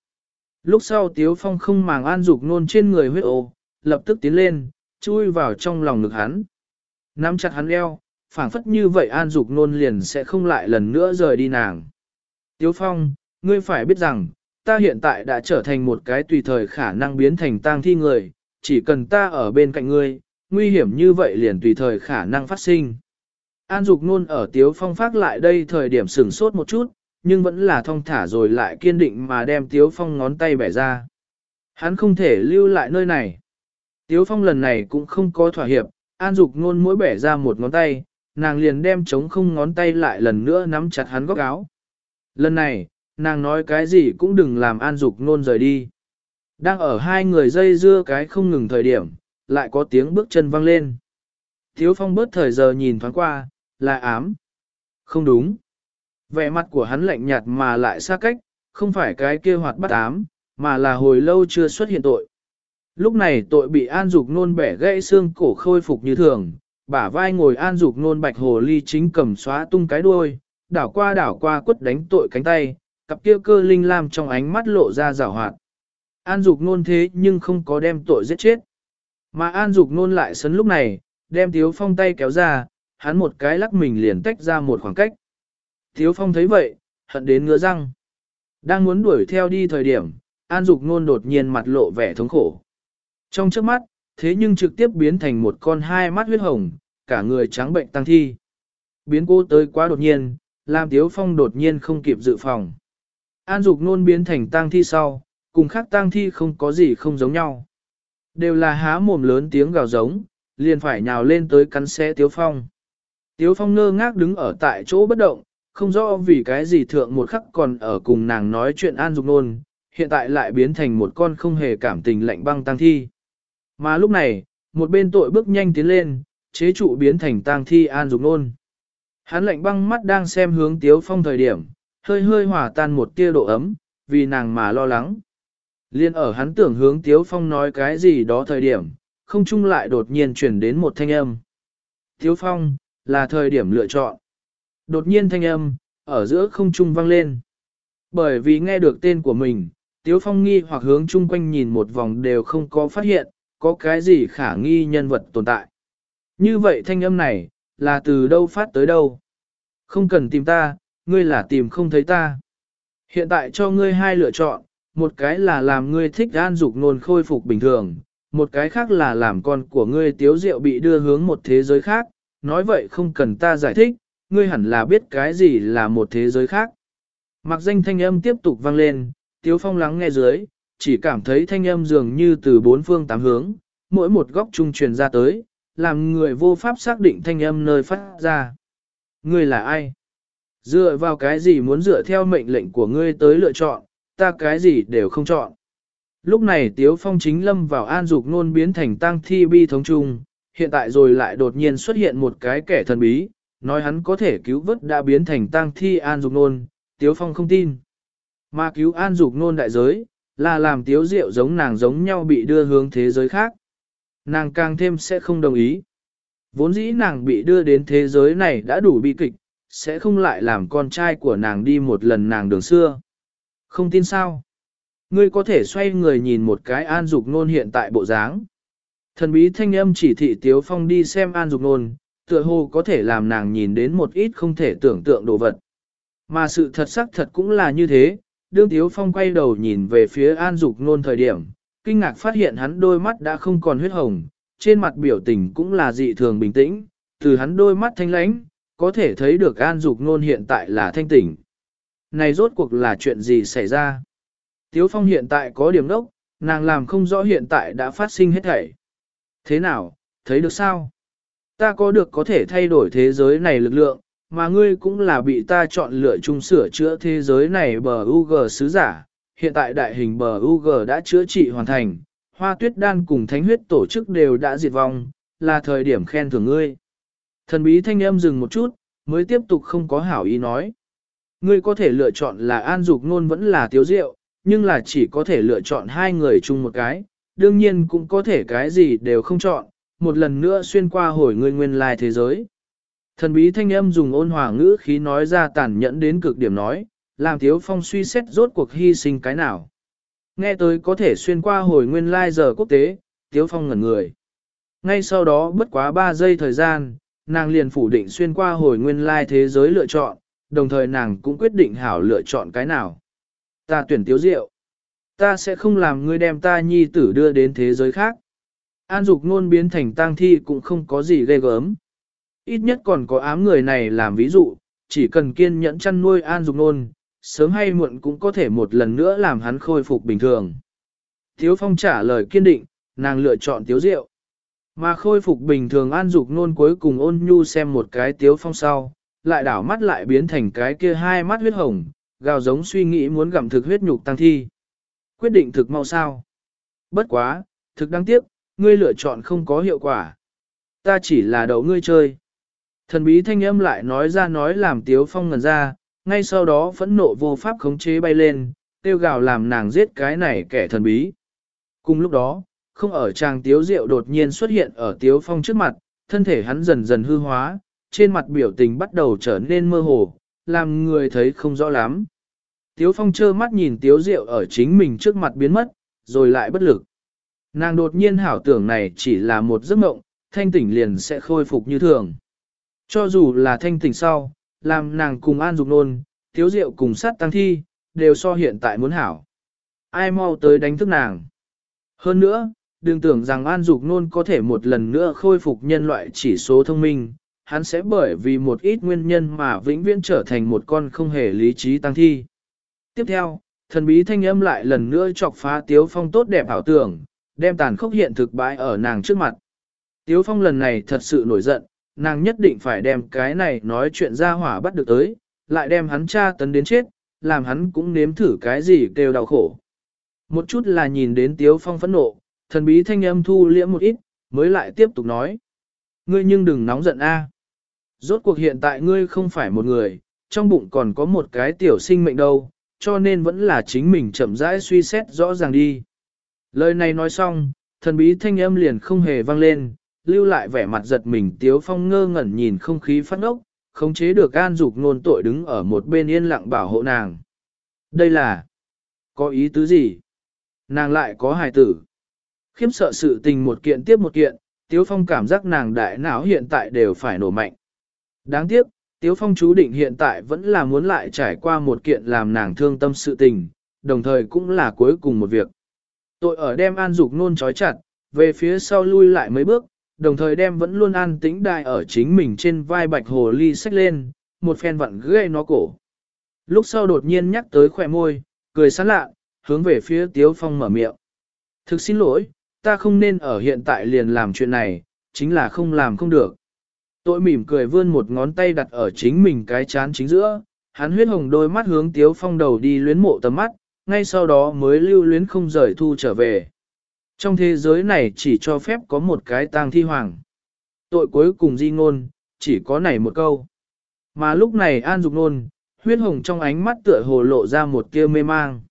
Lúc sau Tiếu Phong không màng an dục nôn trên người huyết ô, lập tức tiến lên, chui vào trong lòng ngực hắn. Nắm chặt hắn eo, phảng phất như vậy an dục nôn liền sẽ không lại lần nữa rời đi nàng. Tiếu Phong, ngươi phải biết rằng, ta hiện tại đã trở thành một cái tùy thời khả năng biến thành tang thi người, chỉ cần ta ở bên cạnh ngươi, nguy hiểm như vậy liền tùy thời khả năng phát sinh. An Dục Nôn ở Tiếu Phong phát lại đây thời điểm sửng sốt một chút, nhưng vẫn là thong thả rồi lại kiên định mà đem Tiếu Phong ngón tay bẻ ra. Hắn không thể lưu lại nơi này. Tiếu Phong lần này cũng không có thỏa hiệp, An Dục Nôn mỗi bẻ ra một ngón tay, nàng liền đem chống không ngón tay lại lần nữa nắm chặt hắn góc áo. Lần này, nàng nói cái gì cũng đừng làm An Dục Nôn rời đi. Đang ở hai người dây dưa cái không ngừng thời điểm, lại có tiếng bước chân vang lên. Thiếu Phong bớt thời giờ nhìn thoáng qua, là ám. Không đúng. Vẻ mặt của hắn lạnh nhạt mà lại xa cách, không phải cái kia hoạt bắt ám, mà là hồi lâu chưa xuất hiện tội. Lúc này tội bị An Dục nôn bẻ gãy xương cổ khôi phục như thường, bả vai ngồi An Dục nôn bạch hồ ly chính cầm xóa tung cái đuôi, đảo qua đảo qua quất đánh tội cánh tay, cặp kia cơ linh lam trong ánh mắt lộ ra rào hoạt. An Dục nôn thế nhưng không có đem tội giết chết. Mà An Dục nôn lại sấn lúc này, đem Tiếu Phong tay kéo ra, hắn một cái lắc mình liền tách ra một khoảng cách. Tiếu Phong thấy vậy, hận đến ngứa răng. Đang muốn đuổi theo đi thời điểm, An Dục Nôn đột nhiên mặt lộ vẻ thống khổ. Trong trước mắt, thế nhưng trực tiếp biến thành một con hai mắt huyết hồng, cả người trắng bệnh tăng thi. Biến cô tới quá đột nhiên, làm Tiếu Phong đột nhiên không kịp dự phòng. An Dục Nôn biến thành tang thi sau, cùng khác tang thi không có gì không giống nhau. Đều là há mồm lớn tiếng gào giống, liền phải nhào lên tới cắn xé Tiếu Phong. Tiếu Phong ngơ ngác đứng ở tại chỗ bất động, không rõ vì cái gì thượng một khắc còn ở cùng nàng nói chuyện an dục nôn, hiện tại lại biến thành một con không hề cảm tình lạnh băng tang thi. Mà lúc này, một bên tội bước nhanh tiến lên, chế trụ biến thành tang thi an dục nôn. Hắn lạnh băng mắt đang xem hướng Tiếu Phong thời điểm, hơi hơi hòa tan một tia độ ấm, vì nàng mà lo lắng. Liên ở hắn tưởng hướng Tiếu Phong nói cái gì đó thời điểm, không chung lại đột nhiên chuyển đến một thanh âm. Tiếu Phong, là thời điểm lựa chọn. Đột nhiên thanh âm, ở giữa không trung vang lên. Bởi vì nghe được tên của mình, Tiếu Phong nghi hoặc hướng chung quanh nhìn một vòng đều không có phát hiện, có cái gì khả nghi nhân vật tồn tại. Như vậy thanh âm này, là từ đâu phát tới đâu. Không cần tìm ta, ngươi là tìm không thấy ta. Hiện tại cho ngươi hai lựa chọn, một cái là làm ngươi thích an dục nôn khôi phục bình thường, một cái khác là làm con của ngươi tiếu rượu bị đưa hướng một thế giới khác, nói vậy không cần ta giải thích, ngươi hẳn là biết cái gì là một thế giới khác. Mặc danh thanh âm tiếp tục vang lên, tiếu phong lắng nghe dưới, chỉ cảm thấy thanh âm dường như từ bốn phương tám hướng, mỗi một góc trung truyền ra tới, làm người vô pháp xác định thanh âm nơi phát ra. Ngươi là ai? Dựa vào cái gì muốn dựa theo mệnh lệnh của ngươi tới lựa chọn, ta cái gì đều không chọn. Lúc này Tiếu Phong chính lâm vào an dục nôn biến thành tăng thi bi thống trung, hiện tại rồi lại đột nhiên xuất hiện một cái kẻ thần bí, nói hắn có thể cứu vớt đã biến thành tang thi an dục nôn, Tiếu Phong không tin. Mà cứu an dục nôn đại giới, là làm Tiếu Diệu giống nàng giống nhau bị đưa hướng thế giới khác. Nàng càng thêm sẽ không đồng ý. Vốn dĩ nàng bị đưa đến thế giới này đã đủ bi kịch, sẽ không lại làm con trai của nàng đi một lần nàng đường xưa. Không tin sao? Ngươi có thể xoay người nhìn một cái an dục nôn hiện tại bộ dáng. Thần bí thanh âm chỉ thị Tiếu Phong đi xem an dục nôn, tựa hồ có thể làm nàng nhìn đến một ít không thể tưởng tượng đồ vật. Mà sự thật sắc thật cũng là như thế, đương Tiếu Phong quay đầu nhìn về phía an dục nôn thời điểm, kinh ngạc phát hiện hắn đôi mắt đã không còn huyết hồng, trên mặt biểu tình cũng là dị thường bình tĩnh, từ hắn đôi mắt thanh lãnh, có thể thấy được an dục nôn hiện tại là thanh tỉnh. Này rốt cuộc là chuyện gì xảy ra? Tiếu Phong hiện tại có điểm đốc, nàng làm không rõ hiện tại đã phát sinh hết thảy. Thế nào, thấy được sao? Ta có được có thể thay đổi thế giới này lực lượng, mà ngươi cũng là bị ta chọn lựa chung sửa chữa thế giới này bờ UG sứ giả. Hiện tại đại hình bờ UG đã chữa trị hoàn thành, hoa tuyết đan cùng thánh huyết tổ chức đều đã diệt vong, là thời điểm khen thưởng ngươi. Thần bí thanh âm dừng một chút, mới tiếp tục không có hảo ý nói. Ngươi có thể lựa chọn là an dục nôn vẫn là tiếu diệu, nhưng là chỉ có thể lựa chọn hai người chung một cái, đương nhiên cũng có thể cái gì đều không chọn, một lần nữa xuyên qua hồi ngươi nguyên lai thế giới. Thần bí thanh âm dùng ôn hòa ngữ khí nói ra tàn nhẫn đến cực điểm nói, làm Tiếu Phong suy xét rốt cuộc hy sinh cái nào. Nghe tới có thể xuyên qua hồi nguyên lai giờ quốc tế, Tiếu Phong ngẩn người. Ngay sau đó bất quá 3 giây thời gian, nàng liền phủ định xuyên qua hồi nguyên lai thế giới lựa chọn, đồng thời nàng cũng quyết định hảo lựa chọn cái nào. Ta tuyển Tiếu Diệu. Ta sẽ không làm ngươi đem ta nhi tử đưa đến thế giới khác. An dục nôn biến thành tang thi cũng không có gì ghê gớm. Ít nhất còn có ám người này làm ví dụ, chỉ cần kiên nhẫn chăn nuôi an dục nôn, sớm hay muộn cũng có thể một lần nữa làm hắn khôi phục bình thường. Tiếu Phong trả lời kiên định, nàng lựa chọn Tiếu Diệu. Mà khôi phục bình thường an dục nôn cuối cùng ôn nhu xem một cái Tiếu Phong sau, lại đảo mắt lại biến thành cái kia hai mắt huyết hồng, gào giống suy nghĩ muốn gặm thực huyết nhục tăng thi. Quyết định thực mau sao. Bất quá, thực đáng tiếc, ngươi lựa chọn không có hiệu quả. Ta chỉ là đậu ngươi chơi. Thần bí thanh âm lại nói ra nói làm tiếu phong ngần ra, ngay sau đó phẫn nộ vô pháp khống chế bay lên, tiêu gào làm nàng giết cái này kẻ thần bí. Cùng lúc đó, không ở chàng tiếu diệu đột nhiên xuất hiện ở tiếu phong trước mặt, thân thể hắn dần dần hư hóa, trên mặt biểu tình bắt đầu trở nên mơ hồ, làm người thấy không rõ lắm. Tiếu phong trơ mắt nhìn tiếu diệu ở chính mình trước mặt biến mất, rồi lại bất lực. Nàng đột nhiên hảo tưởng này chỉ là một giấc mộng, thanh tỉnh liền sẽ khôi phục như thường. Cho dù là thanh tỉnh sau, làm nàng cùng an dục nôn, tiếu diệu cùng sát tăng thi, đều so hiện tại muốn hảo. Ai mau tới đánh thức nàng. Hơn nữa, đừng tưởng rằng an dục nôn có thể một lần nữa khôi phục nhân loại chỉ số thông minh, hắn sẽ bởi vì một ít nguyên nhân mà vĩnh viễn trở thành một con không hề lý trí tăng thi. Tiếp theo, thần bí thanh âm lại lần nữa chọc phá tiếu phong tốt đẹp ảo tưởng, đem tàn khốc hiện thực bãi ở nàng trước mặt. Tiếu phong lần này thật sự nổi giận, nàng nhất định phải đem cái này nói chuyện ra hỏa bắt được tới, lại đem hắn tra tấn đến chết, làm hắn cũng nếm thử cái gì kêu đau khổ. Một chút là nhìn đến tiếu phong phẫn nộ, thần bí thanh âm thu liễm một ít, mới lại tiếp tục nói. Ngươi nhưng đừng nóng giận a. Rốt cuộc hiện tại ngươi không phải một người, trong bụng còn có một cái tiểu sinh mệnh đâu, cho nên vẫn là chính mình chậm rãi suy xét rõ ràng đi. Lời này nói xong, thần bí thanh âm liền không hề vang lên, lưu lại vẻ mặt giật mình tiếu phong ngơ ngẩn nhìn không khí phát ốc, không chế được an dục nôn tội đứng ở một bên yên lặng bảo hộ nàng. Đây là, có ý tứ gì? Nàng lại có hài tử. Khiếm sợ sự tình một kiện tiếp một kiện, tiếu phong cảm giác nàng đại não hiện tại đều phải nổ mạnh. Đáng tiếc, tiếu phong chú định hiện tại vẫn là muốn lại trải qua một kiện làm nàng thương tâm sự tình, đồng thời cũng là cuối cùng một việc. Tội ở đem an dục nôn trói chặt, về phía sau lui lại mấy bước, đồng thời đem vẫn luôn an tĩnh đại ở chính mình trên vai bạch hồ ly xách lên, một phen vặn gây nó cổ. Lúc sau đột nhiên nhắc tới khỏe môi, cười sán lạ, hướng về phía Tiếu Phong mở miệng. Thực xin lỗi, ta không nên ở hiện tại liền làm chuyện này, chính là không làm không được. Tội mỉm cười vươn một ngón tay đặt ở chính mình cái chán chính giữa, hắn huyết hồng đôi mắt hướng Tiếu Phong đầu đi luyến mộ tầm mắt, ngay sau đó mới lưu luyến không rời thu trở về. Trong thế giới này chỉ cho phép có một cái tang thi hoàng. Tội cuối cùng di ngôn, chỉ có này một câu. Mà lúc này An Dục Nôn, huyết hồng trong ánh mắt tựa hồ lộ ra một tia mê mang.